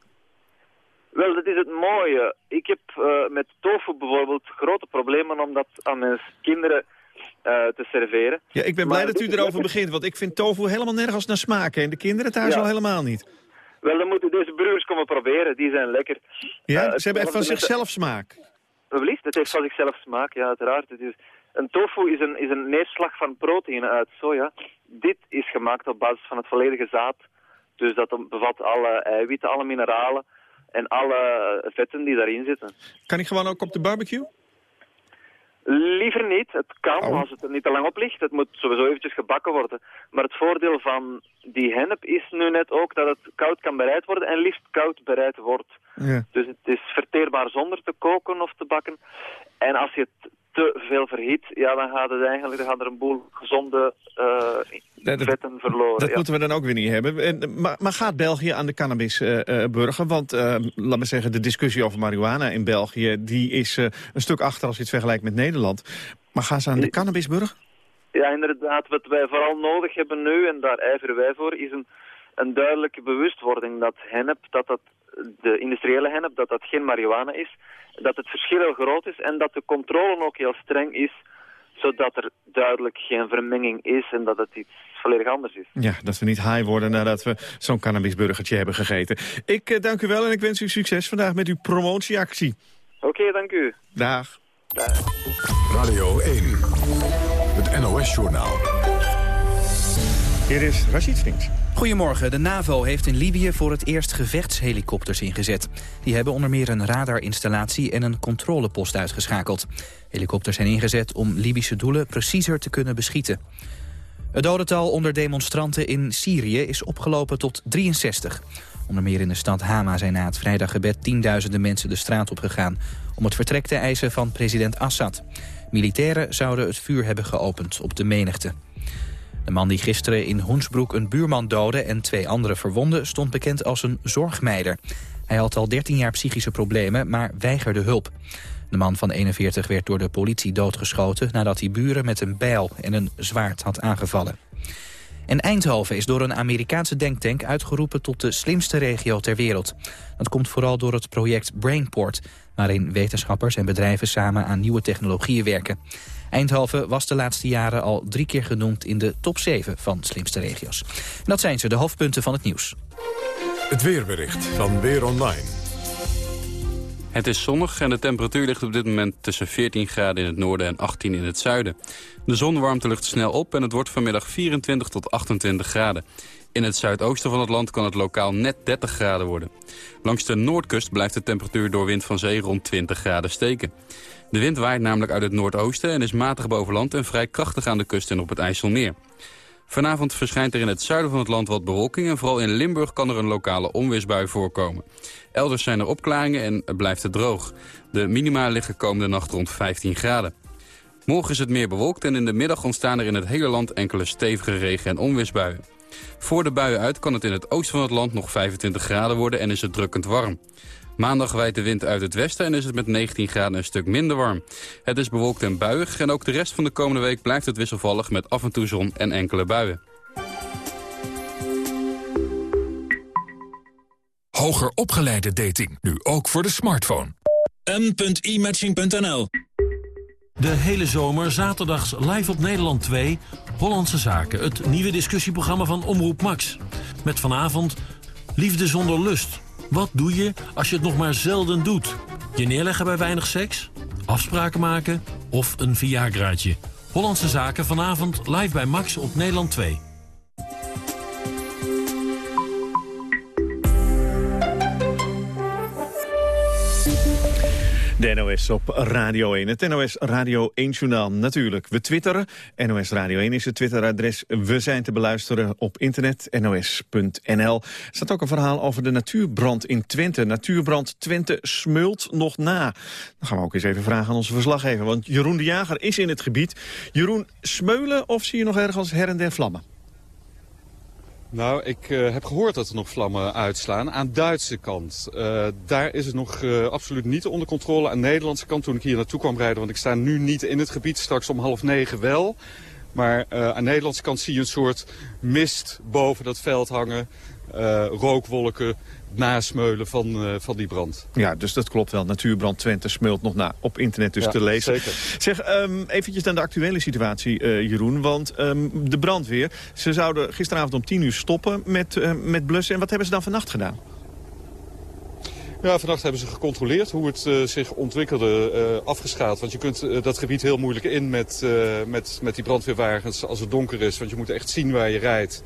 Wel, dat is het mooie. Ik heb uh, met tofu bijvoorbeeld grote problemen om dat aan mijn kinderen te serveren. Ja, ik ben blij dat u erover begint, want ik vind tofu helemaal nergens naar smaken. En de kinderen thuis ja. al helemaal niet. Wel, dan moeten deze broers komen proberen. Die zijn lekker. Ja, ze hebben echt van zichzelf smaak. Wellicht, het heeft van zichzelf smaak, ja, uiteraard. Het is, een tofu is een, is een neerslag van proteïne uit soja. Dit is gemaakt op basis van het volledige zaad. Dus dat bevat alle eiwitten, alle mineralen en alle vetten die daarin zitten. Kan ik gewoon ook op de barbecue? Liever niet. Het kan als het er niet te lang op ligt. Het moet sowieso eventjes gebakken worden. Maar het voordeel van die hennep is nu net ook dat het koud kan bereid worden en liefst koud bereid wordt. Ja. Dus het is verteerbaar zonder te koken of te bakken. En als je het te veel verhit, ja, dan gaat het eigenlijk dan gaat er een boel gezonde uh, vetten verloren. Dat ja. moeten we dan ook weer niet hebben. En, maar, maar, gaat België aan de cannabisburger? Uh, want, uh, laat me zeggen, de discussie over marihuana in België... die is een stuk achter als je het vergelijkt met Nederland. Maar gaan ze aan de cannabisburger? Ja, inderdaad. Wat wij vooral nodig hebben nu, en daar ijveren wij voor, is een een duidelijke bewustwording dat hennep, dat dat de industriële hennep, dat dat geen marihuana is, dat het verschil heel groot is en dat de controle ook heel streng is, zodat er duidelijk geen vermenging is en dat het iets volledig anders is. Ja, dat we niet high worden nadat we zo'n cannabisburgertje hebben gegeten. Ik uh, dank u wel en ik wens u succes vandaag met uw promotieactie. Oké, dank u. Dag. Dag. Radio 1, het NOS-journaal. Hier is Rashid. Goedemorgen. De NAVO heeft in Libië voor het eerst gevechtshelikopters ingezet. Die hebben onder meer een radarinstallatie en een controlepost uitgeschakeld. Helikopters zijn ingezet om Libische doelen preciezer te kunnen beschieten. Het dodental onder demonstranten in Syrië is opgelopen tot 63. Onder meer in de stad Hama zijn na het vrijdaggebed tienduizenden mensen de straat opgegaan... om het vertrek te eisen van president Assad. Militairen zouden het vuur hebben geopend op de menigte. De man die gisteren in Hoensbroek een buurman doodde en twee anderen verwonde... stond bekend als een zorgmeider. Hij had al 13 jaar psychische problemen, maar weigerde hulp. De man van 41 werd door de politie doodgeschoten... nadat hij buren met een bijl en een zwaard had aangevallen. En Eindhoven is door een Amerikaanse denktank uitgeroepen tot de slimste regio ter wereld. Dat komt vooral door het project Brainport, waarin wetenschappers en bedrijven samen aan nieuwe technologieën werken. Eindhoven was de laatste jaren al drie keer genoemd in de top 7 van slimste regio's. En dat zijn ze, de hoofdpunten van het nieuws. Het weerbericht van Weer Online. Het is zonnig en de temperatuur ligt op dit moment tussen 14 graden in het noorden en 18 in het zuiden. De zon warmt de lucht snel op en het wordt vanmiddag 24 tot 28 graden. In het zuidoosten van het land kan het lokaal net 30 graden worden. Langs de noordkust blijft de temperatuur door wind van zee rond 20 graden steken. De wind waait namelijk uit het noordoosten en is matig boven land en vrij krachtig aan de kust en op het IJsselmeer. Vanavond verschijnt er in het zuiden van het land wat bewolking... en vooral in Limburg kan er een lokale onweersbui voorkomen. Elders zijn er opklaringen en blijft het droog. De minima liggen komende nacht rond 15 graden. Morgen is het meer bewolkt en in de middag ontstaan er in het hele land enkele stevige regen- en onweersbuien. Voor de buien uit kan het in het oosten van het land nog 25 graden worden en is het drukkend warm. Maandag wijdt de wind uit het westen en is het met 19 graden een stuk minder warm. Het is bewolkt en buiig en ook de rest van de komende week blijft het wisselvallig met af en toe zon en enkele buien. Hoger opgeleide dating, nu ook voor de smartphone. m.imatching.nl De hele zomer, zaterdags live op Nederland 2... Hollandse Zaken, het nieuwe discussieprogramma van Omroep Max. Met vanavond Liefde zonder lust... Wat doe je als je het nog maar zelden doet? Je neerleggen bij weinig seks? Afspraken maken? Of een Viagraatje? Hollandse Zaken vanavond live bij Max op Nederland 2. De NOS op Radio 1. Het NOS Radio 1-journaal natuurlijk. We twitteren. NOS Radio 1 is het Twitteradres. We zijn te beluisteren op internet, nos.nl. Er staat ook een verhaal over de natuurbrand in Twente. Natuurbrand Twente smeult nog na. Dan gaan we ook eens even vragen aan onze verslaggever. Want Jeroen de Jager is in het gebied. Jeroen, smeulen of zie je nog ergens her en der vlammen? Nou, ik uh, heb gehoord dat er nog vlammen uitslaan. Aan Duitse kant. Uh, daar is het nog uh, absoluut niet onder controle. Aan de Nederlandse kant toen ik hier naartoe kwam rijden. Want ik sta nu niet in het gebied. Straks om half negen wel. Maar aan de Nederlandse kant zie je een soort mist boven dat veld hangen. rookwolken nasmeulen van, uh, van die brand. Ja, dus dat klopt wel. Natuurbrand Twente smeult nog na. Op internet dus te lezen. Zeker. Zeg, um, eventjes naar de actuele situatie, uh, Jeroen. Want um, de brandweer, ze zouden gisteravond om tien uur stoppen met, met blussen. En wat hebben ze dan vannacht gedaan? Ja, vannacht hebben ze gecontroleerd hoe het uh, zich ontwikkelde, uh, afgeschaald. Want je kunt uh, dat gebied heel moeilijk in met, met, met die brandweerwagens als het donker is. Want je moet echt zien waar je rijdt.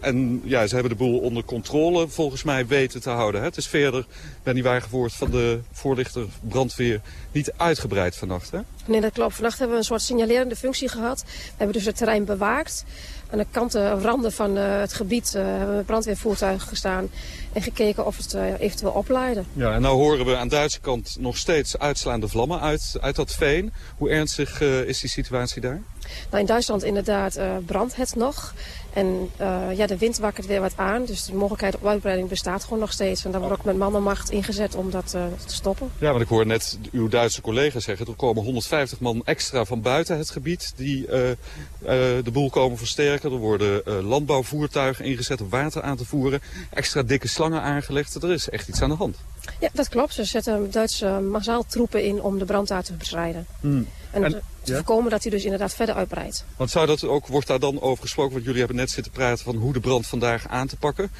En ja, ze hebben de boel onder controle volgens mij weten te houden. Hè? Het is verder, ben niet waargevoerd van de voorlichter brandweer, niet uitgebreid vannacht. Hè? Nee, dat klopt. Vannacht hebben we een soort signalerende functie gehad. We hebben dus het terrein bewaakt. Aan de kanten, randen van uh, het gebied uh, hebben we brandweervoertuigen gestaan en gekeken of het uh, eventueel opleiden. Ja, en nou horen we aan de Duitse kant nog steeds uitslaande vlammen uit, uit dat veen. Hoe ernstig is die situatie daar? Nou, in Duitsland inderdaad brandt het nog. En uh, ja, de wind wakkert weer wat aan. Dus de mogelijkheid op uitbreiding bestaat gewoon nog steeds. En daar wordt ook met mannenmacht ingezet om dat uh, te stoppen. Ja, want ik hoor net uw Duitse collega zeggen... er komen 150 man extra van buiten het gebied die de boel komen versterken. Er worden landbouwvoertuigen ingezet om water aan te voeren. Extra dikke slangen aangelegd. Er is echt iets aan de hand. Ja, dat klopt. Ze zetten Duitse massaal troepen in om de brand daar te bestrijden. Hmm. En, en te voorkomen dat hij dus inderdaad verder uitbreidt. Want zou dat ook, wordt daar dan over gesproken, want jullie hebben net zitten praten van hoe de brand vandaag aan te pakken.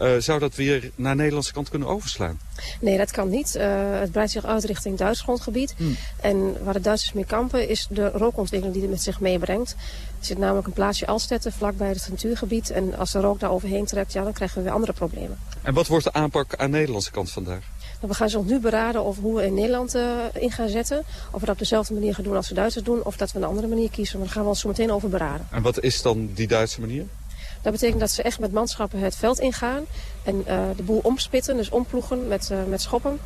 Uh, zou dat weer naar de Nederlandse kant kunnen overslaan? Nee, dat kan niet. Uh, het breidt zich uit richting Duits grondgebied. Hmm. En waar de Duitsers mee kampen is de rookontwikkeling die het met zich meebrengt. Er zit namelijk een plaatsje Alstetten vlakbij het natuurgebied. En als de rook daar overheen trekt, ja, dan krijgen we weer andere problemen. En wat wordt de aanpak aan de Nederlandse kant vandaag? We gaan ons nu beraden over hoe we in Nederland uh, in gaan zetten. Of we dat op dezelfde manier gaan doen als de Duitsers doen. Of dat we een andere manier kiezen. Maar daar gaan we ons zo meteen over beraden. En wat is dan die Duitse manier? Dat betekent dat ze echt met manschappen het veld ingaan. En uh, de boel omspitten, dus omploegen met, uh, met schoppen.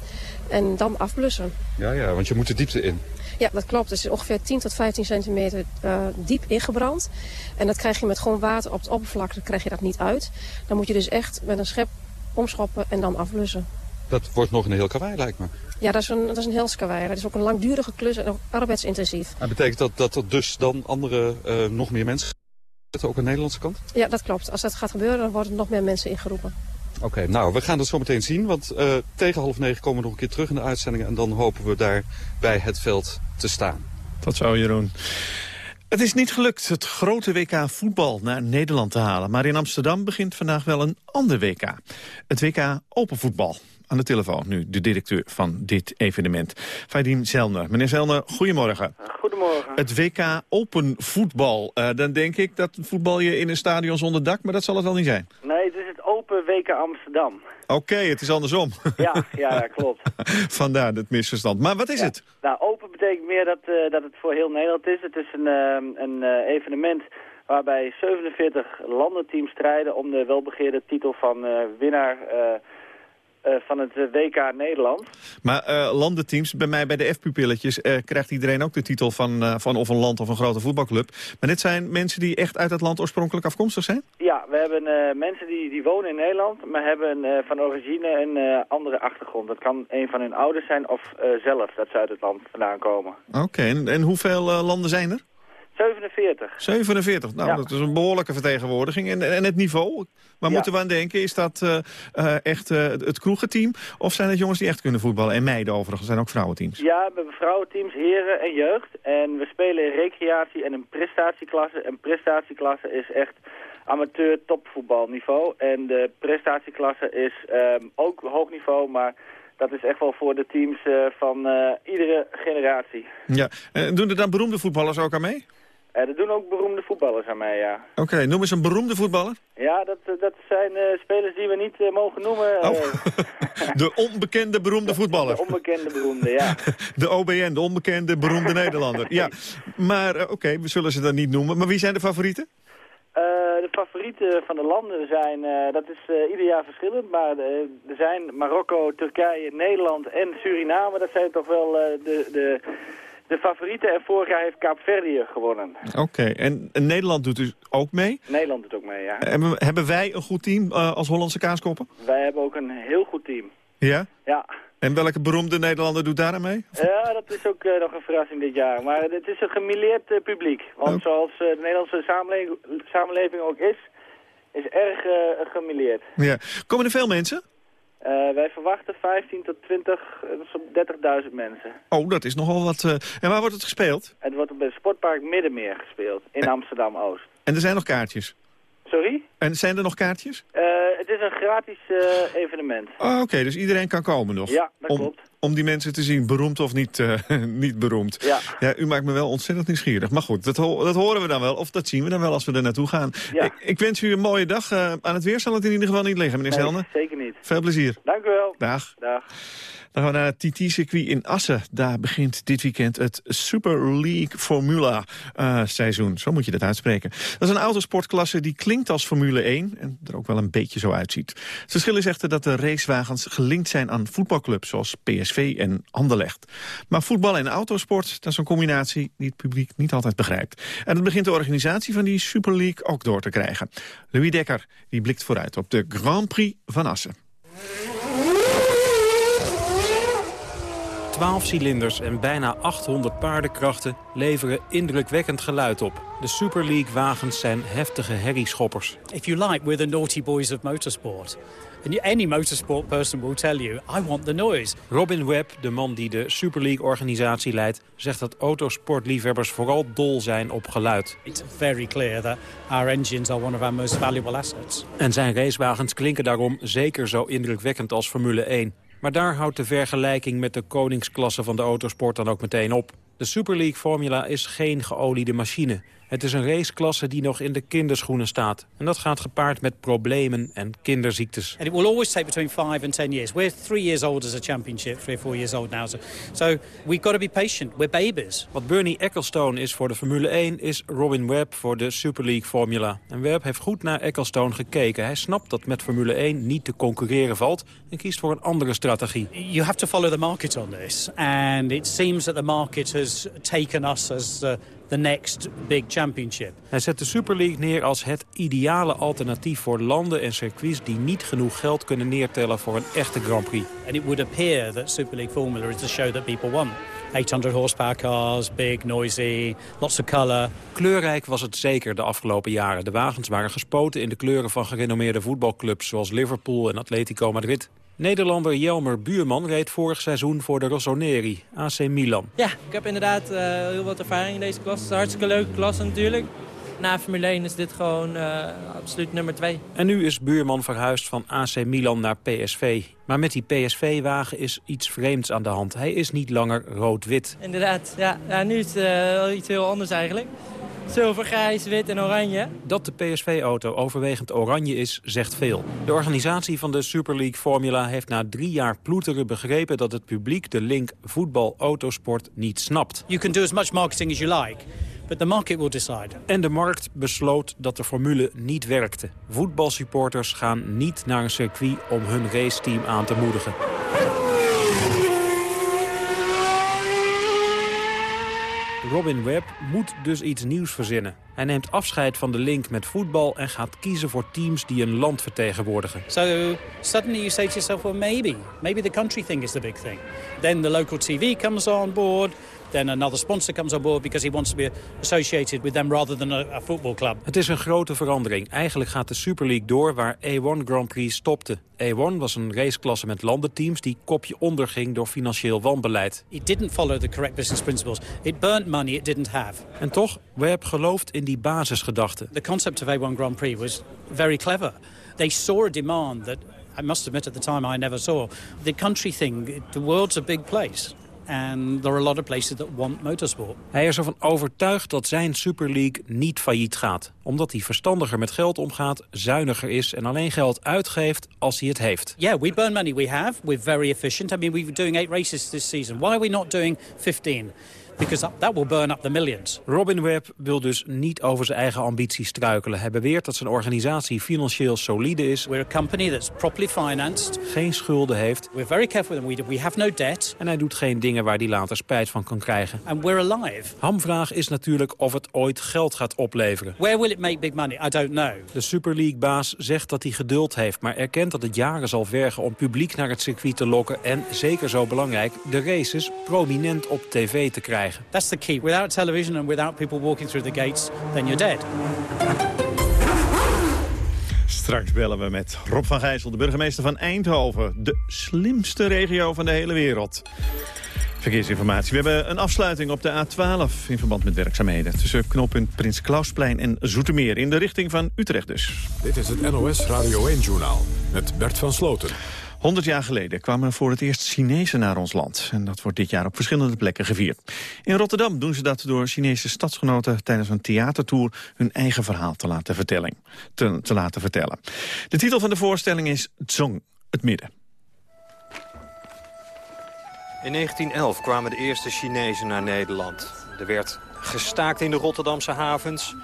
En dan afblussen. Ja, ja, want je moet de diepte in. Ja, dat klopt. Het is ongeveer 10 tot 15 centimeter uh, diep ingebrand. En dat krijg je met gewoon water op het oppervlak, dan krijg je dat niet uit. Dan moet je dus echt met een schep omschoppen en dan afblussen. Dat wordt nog een heel karwei, lijkt me. Ja, dat is een, dat is een heel karwei. Dat is ook een langdurige klus en ook arbeidsintensief. En betekent dat dat er dus dan andere, uh, nog meer mensen zitten, ook aan de Nederlandse kant? Ja, dat klopt. Als dat gaat gebeuren, dan worden er nog meer mensen ingeroepen. Oké, okay, nou, we gaan dat zo meteen zien. Want uh, tegen half negen komen we nog een keer terug in de uitzendingen. En dan hopen we daar bij het veld te staan. Dat zou Jeroen. Het is niet gelukt het grote WK voetbal naar Nederland te halen. Maar in Amsterdam begint vandaag wel een ander WK. Het WK Open Voetbal. Aan de telefoon nu de directeur van dit evenement, Vadim Zelner. Meneer Zelner, goedemorgen. Goedemorgen. Het WK Open Voetbal. Uh, dan denk ik dat voetbal je in een stadion zonder dak, maar dat zal het wel niet zijn. Nee, het is het Open WK Amsterdam. Oké, okay, het is andersom. Ja, ja, klopt. Vandaar het misverstand. Maar wat is ja. het? Nou, open betekent meer dat, uh, dat het voor heel Nederland is. Het is een, uh, een uh, evenement waarbij 47 landenteams strijden om de welbegeerde titel van winnaar van het WK Nederland. Maar uh, landenteams, bij mij bij de F-pupilletjes... Uh, krijgt iedereen ook de titel van, van of een land of een grote voetbalclub. Maar dit zijn mensen die echt uit het land oorspronkelijk afkomstig zijn? Ja, we hebben mensen die, die wonen in Nederland... maar hebben van origine een andere achtergrond. Dat kan een van hun ouders zijn of zelf dat ze uit het land vandaan komen. Oké, okay, en, en hoeveel landen zijn er? 47. 47, nou ja. dat is een behoorlijke vertegenwoordiging. En, en het niveau, waar ja. moeten we aan denken? Is dat uh, uh, echt uh, het kroegenteam? Of zijn het jongens die echt kunnen voetballen? En meiden overigens, zijn ook vrouwenteams. Ja, we hebben vrouwenteams, heren en jeugd. En we spelen in recreatie en een prestatieklasse. En prestatieklasse is echt amateur topvoetbalniveau. En de prestatieklasse is um, ook hoog niveau, maar... Dat is echt wel voor de teams van iedere generatie. Ja, en doen er dan beroemde voetballers ook aan mee? Uh, er doen ook beroemde voetballers aan mij, ja. Oké, okay, noem eens een beroemde voetballer. Ja, dat, dat zijn uh, spelers die we niet uh, mogen noemen. Oh. de onbekende beroemde voetballer. De onbekende beroemde, ja. de OBN, de onbekende beroemde Nederlander. Ja, maar oké, okay, we zullen ze dan niet noemen. Maar wie zijn de favorieten? de favorieten van de landen zijn, dat is ieder jaar verschillend, maar er zijn Marokko, Turkije, Nederland en Suriname. Dat zijn toch wel de... de de favoriete en vorig jaar heeft Kaapverdië gewonnen. Oké, okay. en, en, Nederland doet dus ook mee? Nederland doet ook mee, ja. Hebben, hebben wij een goed team uh, als Hollandse kaaskoppen? Wij hebben ook een heel goed team. Ja? Ja. En welke beroemde Nederlander doet daar aan mee? Ja, dat is ook uh, nog een verrassing dit jaar. Maar het is een gemilleerd uh, publiek. Want oh. zoals uh, de Nederlandse samenleving, samenleving ook is, is erg gemilleerd. Ja. Komen er veel mensen? Uh, wij verwachten 15 tot 20, uh, 30.000 mensen. Oh, dat is nogal wat. Uh, en waar wordt het gespeeld? Het wordt op het Sportpark Middenmeer gespeeld, in Amsterdam-Oost. En er zijn nog kaartjes? Sorry? En zijn er nog kaartjes? het is een gratis evenement. Oh, Oké, okay, dus iedereen kan komen nog? Ja, dat om, klopt. Om die mensen te zien, beroemd of niet, niet beroemd. Ja. ja. U maakt me wel ontzettend nieuwsgierig. Maar goed, dat, ho dat horen we dan wel, of dat zien we dan wel als we er naartoe gaan. Ja. Ik, ik, wens u een mooie dag. aan het weer zal het in ieder geval niet liggen, meneer nee, Zelne. zeker niet. Veel plezier. Dank u wel. Dag. Dag. Dan gaan we naar het TT-circuit in Assen. Daar begint dit weekend het Super League Formula uh, seizoen. Zo moet je dat uitspreken. Dat is een autosportklasse die klinkt als Formule 1 en er ook wel een beetje zo uitziet. Het verschil is echter dat de racewagens gelinkt zijn aan voetbalclubs zoals PSV en Anderlecht. Maar voetbal en autosport, dat is een combinatie die het publiek niet altijd begrijpt. En dat begint de organisatie van die Super League ook door te krijgen. Louis Dekker die blikt vooruit op de Grand Prix van Assen. 12 cilinders en bijna 800 paardenkrachten leveren indrukwekkend geluid op. De Super League wagens zijn heftige herrieschoppers. If you like, we're the naughty boys of motorsport. And any motorsport person will tell you, I want the noise. Robin Webb, de man die de Super League-organisatie leidt... zegt dat autosportliefhebbers vooral dol zijn op geluid. It's very clear that our engines are one of our most valuable assets. En zijn racewagens klinken daarom zeker zo indrukwekkend als Formule 1. Maar daar houdt de vergelijking met de koningsklasse van de autosport dan ook meteen op. De Super League Formula is geen geoliede machine. Het is een raceklasse die nog in de kinderschoenen staat. En dat gaat gepaard met problemen en kinderziektes. And it will always take between five and ten years. We're three years old as a championship, three or four years old now. So, so we've got to be patient. We're babies. Wat Bernie Ecclestone is voor de Formule 1 is Robin Webb voor de Super League Formula. En Webb heeft goed naar Ecclestone gekeken. Hij snapt dat met Formule 1 niet te concurreren valt en kiest voor een andere strategie. You have to follow the market on this. And it seems that the market has taken us as the next big championship. Hij zet de Super League neer als het ideale alternatief voor landen en circuits die niet genoeg geld kunnen neertellen voor een echte Grand Prix. And it would appear that Super League Formula is the show that people want. 800 horsepower cars, big, noisy, lots of color. Kleurrijk was het zeker de afgelopen jaren. De wagens waren gespoten in de kleuren van gerenommeerde voetbalclubs zoals Liverpool en Atletico Madrid. Nederlander Jelmer Buurman reed vorig seizoen voor de Rossoneri, AC Milan. Ja, ik heb inderdaad uh, heel wat ervaring in deze klas. Het is een hartstikke leuke klas natuurlijk. Na Formule 1 is dit gewoon uh, absoluut nummer 2. En nu is Buurman verhuisd van AC Milan naar PSV. Maar met die PSV-wagen is iets vreemds aan de hand. Hij is niet langer rood-wit. Inderdaad, ja, ja, nu is het uh, iets heel anders eigenlijk. Zilver, grijs, wit en oranje. Dat de PSV-auto overwegend oranje is, zegt veel. De organisatie van de Super League Formula heeft na drie jaar ploeteren begrepen... dat het publiek de link voetbal-autosport niet snapt. You can do as much marketing as you like. But the market will decide. En de markt besloot dat de formule niet werkte. Voetbalsupporters gaan niet naar een circuit om hun raceteam aan te moedigen. Robin Webb moet dus iets nieuws verzinnen. Hij neemt afscheid van de link met voetbal en gaat kiezen voor teams die een land vertegenwoordigen. So suddenly you say to yourself, well maybe, maybe the country thing is the big thing. Then the local TV comes on board. Then another sponsor comes on board because he wants to be associated with them rather than a, a football club. Het is een grote verandering. Eigenlijk gaat de Super League door waar A1 Grand Prix stopte. A1 was een raceklasse met landenteams die kopje onderging door financieel wanbeleid. It didn't follow the correct business principles. It burnt money it didn't have. En toch, Webb gelooft in die basisgedachte. The concept of A1 Grand Prix was very clever. They saw a demand that I must admit at the time I never saw. The country thing, the world's a big place. And there are a lot of places that want motorsport. Hij is ervan overtuigd dat zijn Super League niet failliet gaat. Omdat hij verstandiger met geld omgaat, zuiniger is... en alleen geld uitgeeft als hij het heeft. Yeah, we burn money. We have. We're very efficient. I mean, we're doing eight races this season. Why are we not doing 15? Because that will burn up the millions. Robin Webb wil dus niet over zijn eigen ambities struikelen. Hij beweert dat zijn organisatie financieel solide is. We're a company that's properly financed. Geen schulden heeft. We're very careful with them. We have no debt. En hij doet geen dingen waar hij later spijt van kan krijgen. And we're alive. Hamvraag is natuurlijk of het ooit geld gaat opleveren. Where will it make big money? I don't know. De Super League-baas zegt dat hij geduld heeft... maar erkent dat het jaren zal vergen om publiek naar het circuit te lokken... en, zeker zo belangrijk, de races prominent op tv te krijgen. That's the key. Without television and without people walking through the gates, then you're dead. Straks bellen we met Rob van Gijssel, de burgemeester van Eindhoven. De slimste regio van de hele wereld. Verkeersinformatie. We hebben een afsluiting op de A12 in verband met werkzaamheden. Tussen knooppunt Prins Klausplein en Zoetermeer in de richting van Utrecht dus. Dit is het NOS Radio 1-journaal met Bert van Sloten. 100 jaar geleden kwamen voor het eerst Chinezen naar ons land. En dat wordt dit jaar op verschillende plekken gevierd. In Rotterdam doen ze dat door Chinese stadsgenoten tijdens een theatertour hun eigen verhaal te laten, vertellen, te, te laten vertellen. De titel van de voorstelling is Zong, het midden. In 1911 kwamen de eerste Chinezen naar Nederland. Er werd gestaakt in de Rotterdamse havens.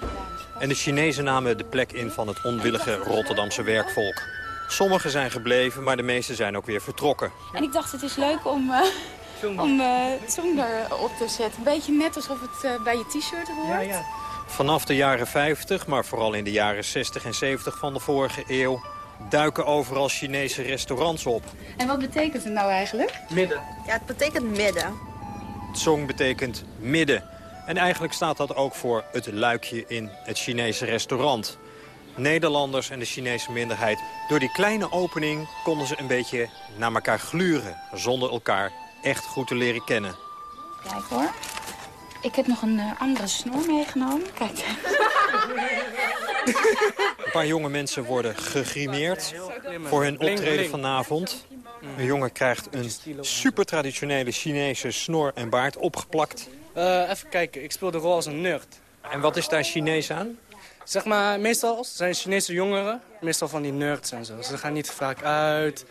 En de Chinezen namen de plek in van het onwillige Rotterdamse werkvolk. Sommigen zijn gebleven, maar de meeste zijn ook weer vertrokken. En ik dacht, het is leuk om, uh, om uh, Zong erop te zetten. Een beetje net alsof het uh, bij je t-shirt hoort. Ja, ja. Vanaf de jaren 50, maar vooral in de jaren 60 en 70 van de vorige eeuw... duiken overal Chinese restaurants op. En wat betekent het nou eigenlijk? Midden. Ja, het betekent midden. Zong betekent midden. En eigenlijk staat dat ook voor het luikje in het Chinese restaurant. Nederlanders en de Chinese minderheid. Door die kleine opening konden ze een beetje naar elkaar gluren... zonder elkaar echt goed te leren kennen. Kijk hoor. Ik heb nog een uh, andere snor meegenomen. Kijk. Een paar jonge mensen worden gegrimeerd voor hun optreden vanavond. Een jongen krijgt een super traditionele Chinese snor en baard opgeplakt. Uh, even kijken, ik speel de rol als een nerd. En wat is daar Chinees aan? Zeg maar, meestal zijn Chinese jongeren meestal van die nerds en zo. Ze gaan niet vaak uit,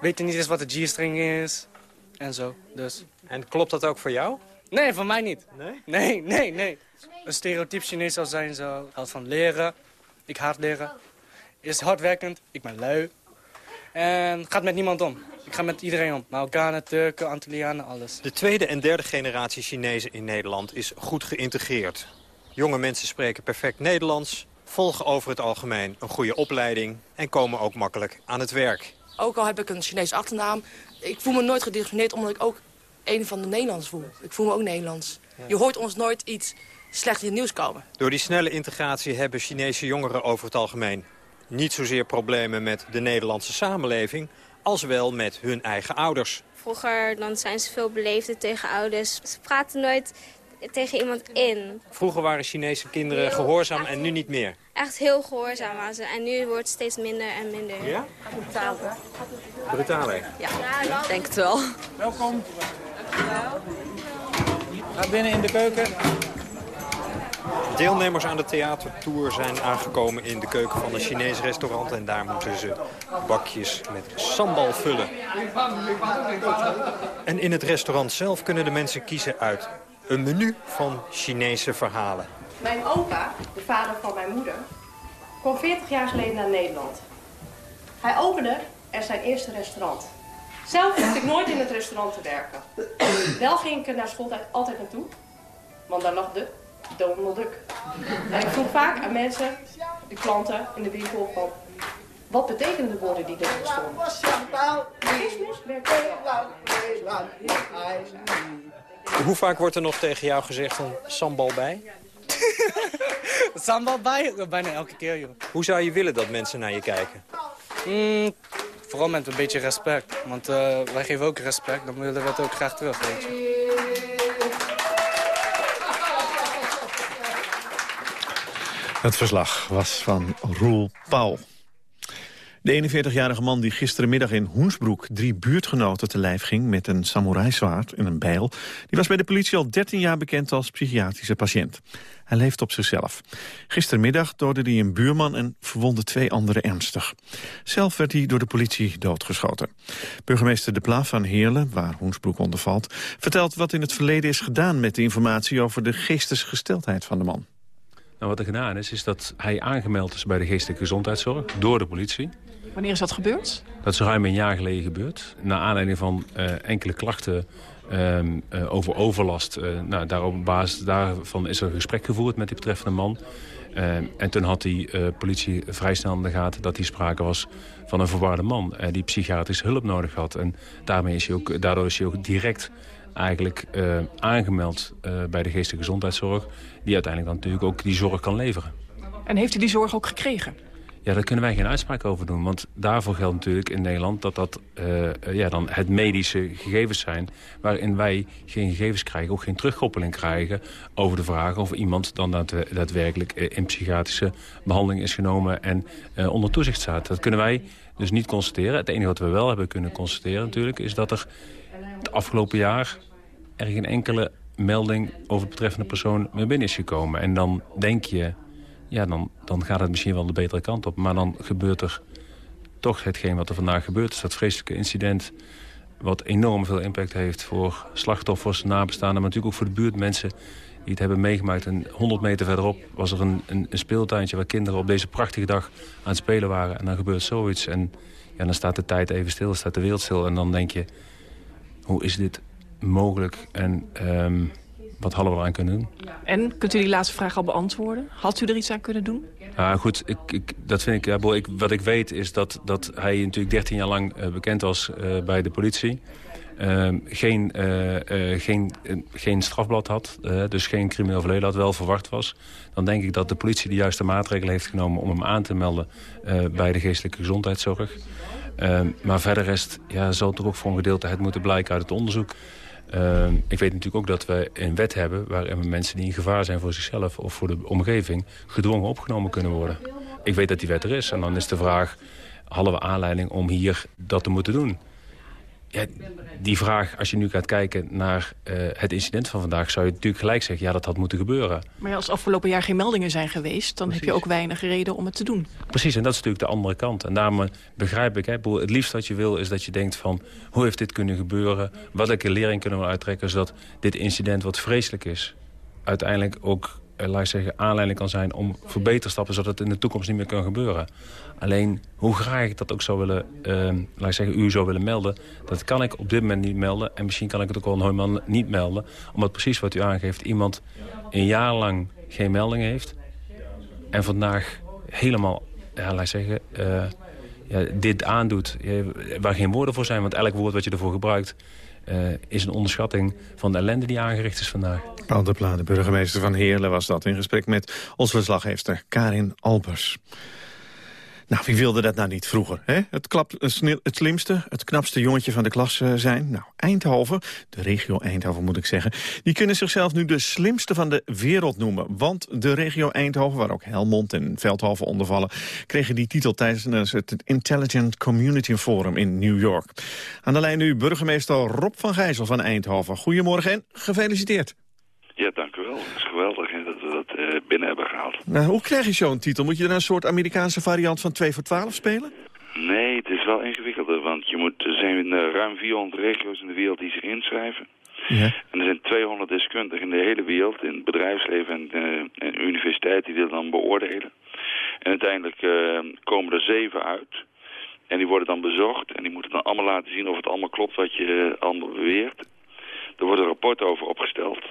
weten niet eens wat de G-string is en zo. Dus. En klopt dat ook voor jou? Nee, voor mij niet. Nee? Nee, nee, nee. Een stereotype Chinees zou zijn zo, houdt van leren. Ik haat leren. Is hardwerkend, ik ben lui. En gaat met niemand om. Ik ga met iedereen om. Marokkanen, Turken, Antillianen, alles. De tweede en derde generatie Chinezen in Nederland is goed geïntegreerd. Jonge mensen spreken perfect Nederlands, volgen over het algemeen een goede opleiding... en komen ook makkelijk aan het werk. Ook al heb ik een Chinese achternaam, ik voel me nooit gediscrimineerd... omdat ik ook een van de Nederlanders voel. Ik voel me ook Nederlands. Je hoort ons nooit iets slechts in het nieuws komen. Door die snelle integratie hebben Chinese jongeren over het algemeen... niet zozeer problemen met de Nederlandse samenleving... als wel met hun eigen ouders. Vroeger dan zijn ze veel beleefder tegen ouders. Ze praten nooit tegen iemand in. Vroeger waren Chinese kinderen gehoorzaam en nu niet meer. Echt heel gehoorzaam waren ze. En nu wordt het steeds minder en minder. Ja? Brutaler. Brutaler? Ja, ik denk het wel. Welkom. Ga binnen in de keuken. Deelnemers aan de theatertour zijn aangekomen in de keuken van een Chinees restaurant. En daar moeten ze bakjes met sambal vullen. En in het restaurant zelf kunnen de mensen kiezen uit een menu van Chinese verhalen. Mijn opa, de vader van mijn moeder, kwam 40 jaar geleden naar Nederland. Hij opende er zijn eerste restaurant. Zelf hoefde ik nooit in het restaurant te werken. Wel ging ik er naar schooltijd altijd naartoe, want daar lag de Donald Duck. En ik vroeg vaak aan mensen, de klanten in de winkel, van wat betekenen de woorden die erin stonden? Hoe vaak wordt er nog tegen jou gezegd van sambal bij? sambal bij? Bijna elke keer, joh. Hoe zou je willen dat mensen naar je kijken? Mm, vooral met een beetje respect. Want uh, wij geven ook respect, dan willen we het ook graag terug, weet je. Het verslag was van Roel Pauw. De 41-jarige man die gisterenmiddag in Hoensbroek drie buurtgenoten te lijf ging met een samuraizwaard en een bijl, die was bij de politie al 13 jaar bekend als psychiatrische patiënt. Hij leeft op zichzelf. Gistermiddag doodde hij een buurman en verwondde twee anderen ernstig. Zelf werd hij door de politie doodgeschoten. Burgemeester De Pla van Heerlen, waar Hoensbroek onder valt, vertelt wat in het verleden is gedaan met de informatie over de geestesgesteldheid van de man. Nou, wat er gedaan is, is dat hij aangemeld is bij de geestelijke gezondheidszorg door de politie. Wanneer is dat gebeurd? Dat is ruim een jaar geleden gebeurd. Naar aanleiding van uh, enkele klachten um, uh, over overlast. Uh, nou, daar op basis daarvan is er een gesprek gevoerd met die betreffende man. en toen had die politie vrij snel in de gaten dat hij sprake was van een verwarde man. die psychiatrische hulp nodig had. En daarmee is hij ook, daardoor is hij ook direct eigenlijk aangemeld bij de geestelijke gezondheidszorg. Die uiteindelijk dan natuurlijk ook die zorg kan leveren. En heeft u die zorg ook gekregen? Ja, daar kunnen wij geen uitspraak over doen. Want daarvoor geldt natuurlijk in Nederland dat dat uh, ja, dan het medische gegevens zijn... waarin wij geen gegevens krijgen, ook geen terugkoppeling krijgen... over de vraag of iemand dan daadwerkelijk in psychiatrische behandeling is genomen... en onder toezicht staat. Dat kunnen wij dus niet constateren. Het enige wat we wel hebben kunnen constateren natuurlijk... is dat er het afgelopen jaar er geen enkele melding over de betreffende persoon meer binnen is gekomen. En dan denk je ja, dan, dan gaat het misschien wel de betere kant op. Maar dan gebeurt er toch hetgeen wat er vandaag gebeurt. is dat vreselijke incident wat enorm veel impact heeft voor slachtoffers, nabestaanden... maar natuurlijk ook voor de buurtmensen die het hebben meegemaakt. En 100 meter verderop was er een, een, speeltuintje... waar kinderen op deze prachtige dag aan het spelen waren. En dan gebeurt zoiets. En ja, dan staat de tijd even stil, staat de wereld stil. En dan denk je, hoe is dit mogelijk? En um, wat hadden we eraan kunnen doen? En, kunt u die laatste vraag al beantwoorden? Had u er iets aan kunnen doen? Ja, goed, ik, ik, dat vind ik, ja, ik, wat ik weet is dat, dat hij natuurlijk 13 jaar lang uh, bekend was uh, bij de politie. Uh, geen, geen, geen strafblad had, dus geen crimineel verleden had, wel verwacht was. Dan denk ik dat de politie de juiste maatregelen heeft genomen om hem aan te melden bij de geestelijke gezondheidszorg. Ehm, maar verder rest ja, zal toch ook voor een gedeelte het moeten blijken uit het onderzoek. Uh, ik weet natuurlijk ook dat we een wet hebben... waarin mensen die in gevaar zijn voor zichzelf of voor de omgeving... gedwongen opgenomen kunnen worden. Ik weet dat die wet er is. En dan is de vraag, hadden we aanleiding om hier dat te moeten doen? Ja, die vraag, als je nu gaat kijken naar uh, het incident van vandaag... zou je natuurlijk gelijk zeggen, ja, dat had moeten gebeuren. Maar ja, als afgelopen jaar geen meldingen zijn geweest... dan Precies. heb je ook weinig reden om het te doen. Precies, en dat is natuurlijk de andere kant. En daarom eh, begrijp ik, hè, het liefst wat je wil is dat je denkt van... hoe heeft dit kunnen gebeuren? Welke lering kunnen we uittrekken... zodat dit incident, wat vreselijk is... uiteindelijk ook laat ik zeggen, aanleiding kan zijn om verbeterstappen... zodat het in de toekomst niet meer kan gebeuren. Alleen, hoe graag ik dat ook zou willen, uh, laat ik zeggen, u zou willen melden... dat kan ik op dit moment niet melden. En misschien kan ik het ook wel helemaal niet melden. Omdat precies wat u aangeeft, iemand een jaar lang geen melding heeft... en vandaag helemaal, laat ik zeggen... Uh, ja, dit aandoet, waar geen woorden voor zijn. Want elk woord wat je ervoor gebruikt... Uh, is een onderschatting van de ellende die aangericht is vandaag. Pla, de burgemeester van Heerlen, was dat in gesprek met onze verslaggever Karin Albers. Nou, wie wilde dat nou niet vroeger? Hè? Het, het slimste, het knapste jongetje van de klas uh, zijn? Nou, Eindhoven, de regio Eindhoven moet ik zeggen... die kunnen zichzelf nu de slimste van de wereld noemen. Want de regio Eindhoven, waar ook Helmond en Veldhoven onder vallen... kregen die titel tijdens het Intelligent Community Forum in New York. Aan de lijn nu burgemeester Rob van Gijzel van Eindhoven. Goedemorgen en gefeliciteerd. Ja, dank u wel. Het is geweldig dat we dat uh, binnen hebben gehaald. Nou, hoe krijg je zo'n titel? Moet je dan een soort Amerikaanse variant van 2 voor 12 spelen? Nee, het is wel ingewikkelder, want je moet, er zijn uh, ruim 400 regio's in de wereld die zich inschrijven. Ja. En er zijn 200 deskundigen in de hele wereld, in het bedrijfsleven en, uh, en universiteiten die dat dan beoordelen. En uiteindelijk komen er zeven uit. En die worden dan bezocht en die moeten dan allemaal laten zien of het allemaal klopt wat je allemaal beweert. Er wordt een rapport over opgesteld.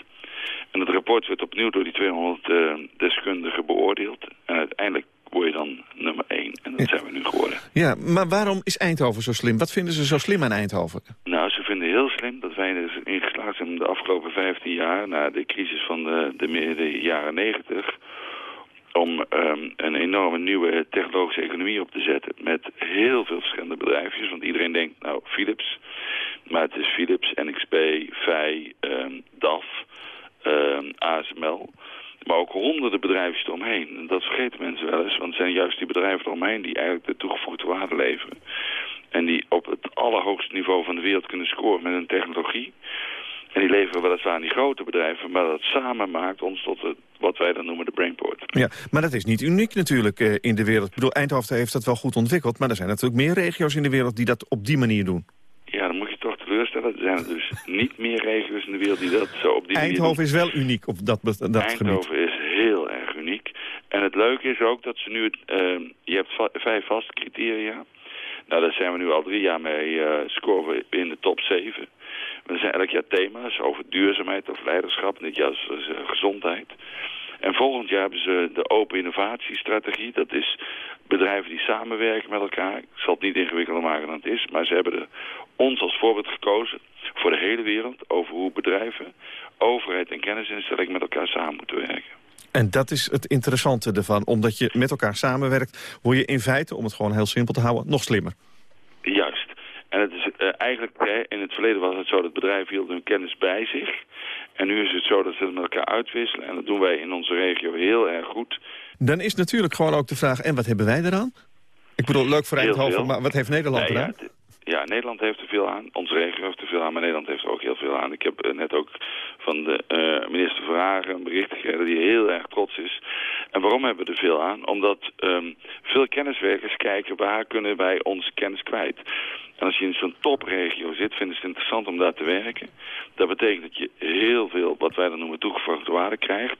En het rapport werd opnieuw door die 200 uh, eh, deskundigen beoordeeld. En uiteindelijk word je dan nummer 1. En dat zijn we nu geworden. Ja, maar waarom is Eindhoven zo slim? Wat vinden ze zo slim aan Eindhoven? Nou, ze vinden heel slim dat wij dus ingeslaagd zijn de afgelopen 15 jaar... na de crisis van de, de, de jaren 90 om um, een enorme nieuwe technologische economie op te zetten... met heel veel verschillende bedrijfjes. Want iedereen denkt, nou, Philips. Maar het is Philips, NXP, VEI, um, DAF... Uh, ehm, ASML. Maar ook honderden bedrijven eromheen. En dat vergeten mensen wel eens, want het zijn juist die bedrijven eromheen die eigenlijk de toegevoegde waarde leveren. En die op het allerhoogste niveau van de wereld kunnen scoren met een technologie. En die leveren weliswaar aan die grote bedrijven, maar dat samen maakt ons tot het, wat wij dan noemen de brainport. Ja, maar dat is niet uniek natuurlijk uh, in de wereld. Ik bedoel, Eindhoven heeft dat wel goed ontwikkeld, maar er zijn natuurlijk meer regio's in de wereld die dat op die manier doen. Ja, dan moet je toch teleurstellen. Er zijn er dus niet meer regio's in de wereld die dat zo op die Eindhoven manier is wel uniek op dat, dat Eindhoven gebied. is heel erg uniek. En het leuke is ook dat ze nu... Het, uh, je hebt vijf vaste criteria. Nou, daar zijn we nu al drie jaar mee uh, scoren in de top 7. Er zijn elk jaar thema's over duurzaamheid of leiderschap. Jaar is uh, gezondheid. En volgend jaar hebben ze de open innovatiestrategie. Dat is bedrijven die samenwerken met elkaar. Ik zal het niet ingewikkelder maken dan het is. Maar ze hebben er ons als voorbeeld gekozen voor de hele wereld... over hoe bedrijven, overheid en kennisinstellingen met elkaar samen moeten werken. En dat is het interessante ervan. Omdat je met elkaar samenwerkt, word je in feite, om het gewoon heel simpel te houden, nog slimmer. Juist. En het is uh, eigenlijk, hè, in het verleden was het zo dat bedrijven hielden hun kennis bij zich. En nu is het zo dat ze het met elkaar uitwisselen. En dat doen wij in onze regio heel erg goed. Dan is natuurlijk gewoon ook de vraag, en wat hebben wij eraan? Ik bedoel, leuk voor Eindhoven, maar wat heeft Nederland nee, eraan? Ja, ja, Nederland heeft er veel aan. Onze regio heeft er veel aan, maar Nederland heeft er ook heel veel aan. Ik heb eh, net ook van de uh, minister Verhagen een bericht gekregen die heel erg trots is. En waarom hebben we er veel aan? Omdat um, veel kenniswerkers kijken waar kunnen wij onze kennis kwijt. En als je in zo'n topregio zit, vinden ze het interessant om daar te werken. Dat betekent dat je heel veel, wat wij dan noemen, toegevoegde waarde krijgt.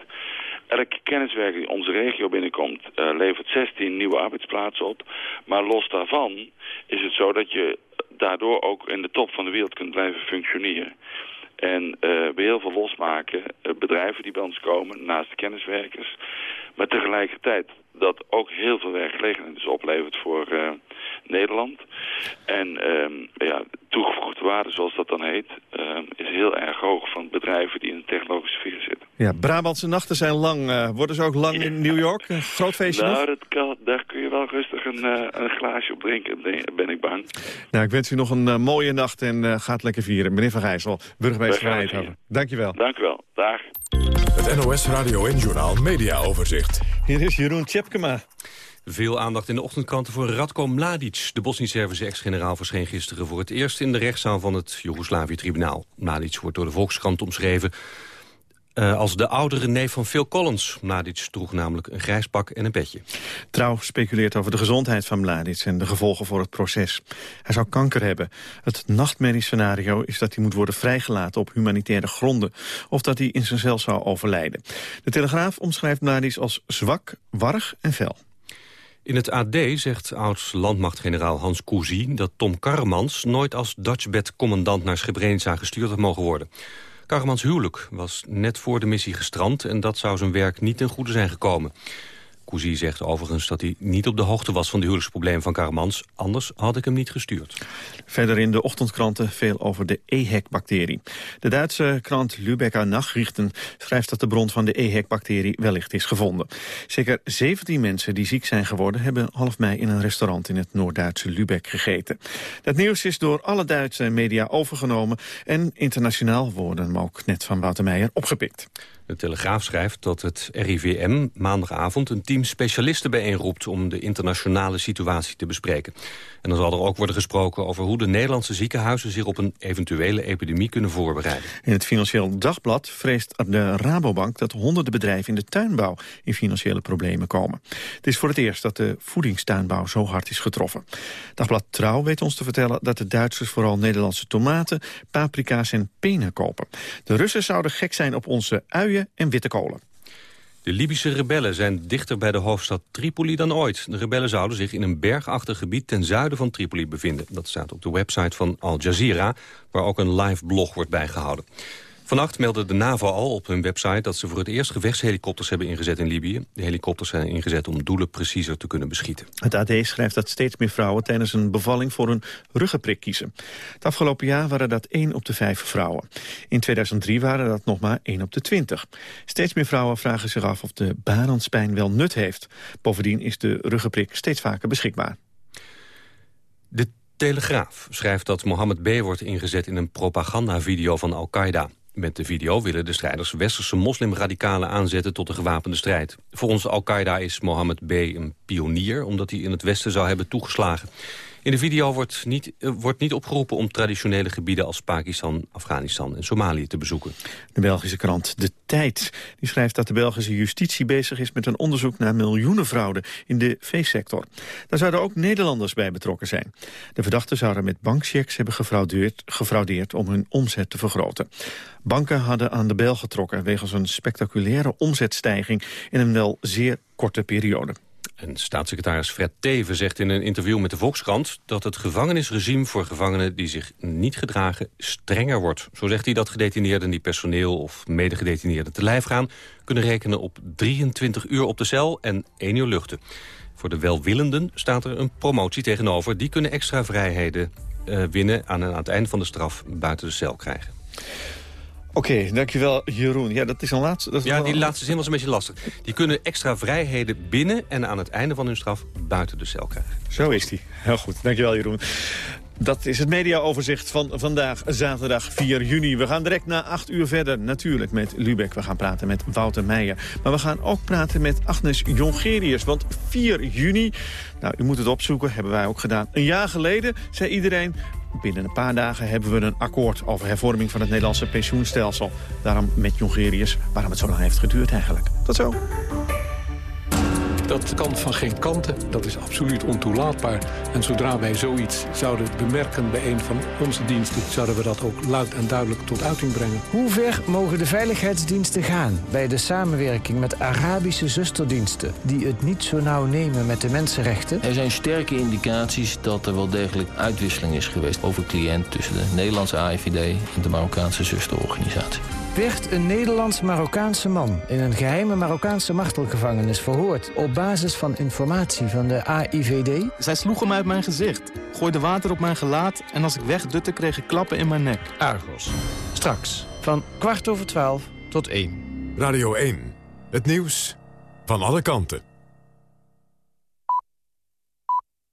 Elke kenniswerker die onze regio binnenkomt, uh, levert 16 nieuwe arbeidsplaatsen op. Maar los daarvan is het zo dat je daardoor ook in de top van de wereld kunt blijven functioneren. En uh, we heel veel losmaken, uh, bedrijven die bij ons komen, naast de kenniswerkers. Maar tegelijkertijd dat ook heel veel werkgelegenheid dus oplevert voor Nederland. En um, ja, toegevoegde waarde, zoals dat dan heet, um, is heel erg hoog van bedrijven die in de technologische sfeer zitten. Ja, Brabantse nachten zijn lang. Uh, worden ze ook lang ja. in New York? Een groot feestje Nou, dat kan, daar kun je wel rustig een, uh, een glaasje op drinken, ben ik bang. Nou, ik wens u nog een uh, mooie nacht en uh, gaat lekker vieren. Meneer Van Gijssel, burgemeester van Eindhoven. Dank je wel. Dank u wel. Dag. Het NOS Radio en Journaal Media Overzicht. Hier is Jeroen Tjepkema. Veel aandacht in de ochtendkranten voor Radko Mladic. De Bosnisch-Servische ex-generaal verscheen gisteren voor het eerst... in de rechtszaal van het Joegoslavië-tribunaal. Mladic wordt door de Volkskrant omschreven... Uh, als de oudere neef van Phil Collins. Mladic droeg namelijk een grijs pak en een petje. Trouw speculeert over de gezondheid van Mladic en de gevolgen voor het proces. Hij zou kanker hebben. Het nachtmerriescenario is dat hij moet worden vrijgelaten op humanitaire gronden... of dat hij in zijn cel zou overlijden. De Telegraaf omschrijft Mladic als zwak, warrig en fel. In het AD zegt oud-landmachtgeneraal Hans Cousy dat Tom Karremans nooit als Dutchbed-commandant naar Srebrenica gestuurd had mogen worden. Karremans huwelijk was net voor de missie gestrand... en dat zou zijn werk niet ten goede zijn gekomen. Cousy zegt overigens dat hij niet op de hoogte was van de huwelijksprobleem van Karremans. Anders had ik hem niet gestuurd. Verder in de ochtendkranten veel over de EHEC-bacterie. De Duitse krant Lübecker Nachrichten schrijft dat de bron van de EHEC-bacterie wellicht is gevonden. Zeker 17 mensen die ziek zijn geworden hebben half mei in een restaurant in het Noord-Duitse Lübeck gegeten. Dat nieuws is door alle Duitse media overgenomen en internationaal worden hem ook net van Wouter Meijer opgepikt. De Telegraaf schrijft dat het RIVM maandagavond een team specialisten bijeenroept om de internationale situatie te bespreken. En dan zal er ook worden gesproken over hoe de Nederlandse ziekenhuizen zich op een eventuele epidemie kunnen voorbereiden. In het Financieel Dagblad vreest de Rabobank dat honderden bedrijven in de tuinbouw in financiële problemen komen. Het is voor het eerst dat de voedingstuinbouw zo hard is getroffen. Dagblad Trouw weet ons te vertellen dat de Duitsers vooral Nederlandse tomaten, paprika's en penen kopen. De Russen zouden gek zijn op onze uien en witte kolen. De Libische rebellen zijn dichter bij de hoofdstad Tripoli dan ooit. De rebellen zouden zich in een bergachtig gebied ten zuiden van Tripoli bevinden. Dat staat op de website van Al Jazeera, waar ook een live blog wordt bijgehouden. Vannacht meldde de NAVO al op hun website dat ze voor het eerst gevechtshelikopters hebben ingezet in Libië. De helikopters zijn ingezet om doelen preciezer te kunnen beschieten. Het AD schrijft dat steeds meer vrouwen tijdens een bevalling voor een ruggenprik kiezen. Het afgelopen jaar waren dat 1 op de 5 vrouwen. In 2003 waren dat nog maar 1 op de 20. Steeds meer vrouwen vragen zich af of de barendspijn wel nut heeft. Bovendien is de ruggenprik steeds vaker beschikbaar. De Telegraaf schrijft dat Mohammed B. wordt ingezet in een propagandavideo van Al-Qaeda. Met de video willen de strijders westerse moslimradicalen aanzetten tot de gewapende strijd. Volgens Al-Qaeda is Mohammed B. een pionier, omdat hij in het westen zou hebben toegeslagen. In de video wordt niet, uh, wordt niet opgeroepen om traditionele gebieden als Pakistan, Afghanistan en Somalië te bezoeken. De Belgische krant De Tijd die schrijft dat de Belgische justitie bezig is met een onderzoek naar miljoenen fraude in de veesector. Daar zouden ook Nederlanders bij betrokken zijn. De verdachten zouden met bankchecks hebben gefraudeerd, gefraudeerd om hun omzet te vergroten. Banken hadden aan de bel getrokken wegens een spectaculaire omzetstijging in een wel zeer korte periode. En staatssecretaris Fred Teven zegt in een interview met de Volkskrant... dat het gevangenisregime voor gevangenen die zich niet gedragen strenger wordt. Zo zegt hij dat gedetineerden die personeel of medegedetineerden te lijf gaan... kunnen rekenen op 23 uur op de cel en 1 uur luchten. Voor de welwillenden staat er een promotie tegenover. Die kunnen extra vrijheden uh, winnen aan, aan het eind van de straf buiten de cel krijgen. Oké, okay, dankjewel Jeroen. Ja, dat is een laatste... Dat is ja, die laatste zin was een beetje lastig. Die kunnen extra vrijheden binnen en aan het einde van hun straf buiten de cel krijgen. Zo is die. Heel goed, dankjewel Jeroen. Dat is het mediaoverzicht van vandaag, zaterdag 4 juni. We gaan direct na 8 uur verder, natuurlijk met Lubeck. We gaan praten met Wouter Meijer. Maar we gaan ook praten met Agnes Jongerius. Want 4 juni, nou, u moet het opzoeken, hebben wij ook gedaan. Een jaar geleden zei iedereen, Binnen een paar dagen hebben we een akkoord over hervorming van het Nederlandse pensioenstelsel. Daarom met Jongerius waarom het zo lang heeft geduurd eigenlijk. Tot zo. Dat kan van geen kanten, dat is absoluut ontoelaatbaar. En zodra wij zoiets zouden bemerken bij een van onze diensten... zouden we dat ook luid en duidelijk tot uiting brengen. Hoe ver mogen de veiligheidsdiensten gaan bij de samenwerking met Arabische zusterdiensten... die het niet zo nauw nemen met de mensenrechten? Er zijn sterke indicaties dat er wel degelijk uitwisseling is geweest... over cliënt tussen de Nederlandse AIVD en de Marokkaanse zusterorganisatie werd een Nederlands-Marokkaanse man in een geheime Marokkaanse martelgevangenis verhoord op basis van informatie van de AIVD? Zij sloegen mij uit mijn gezicht, gooiden water op mijn gelaat en als ik wegdutte kreeg ik klappen in mijn nek. Argos. Straks van kwart over twaalf tot één. Radio 1. Het nieuws van alle kanten.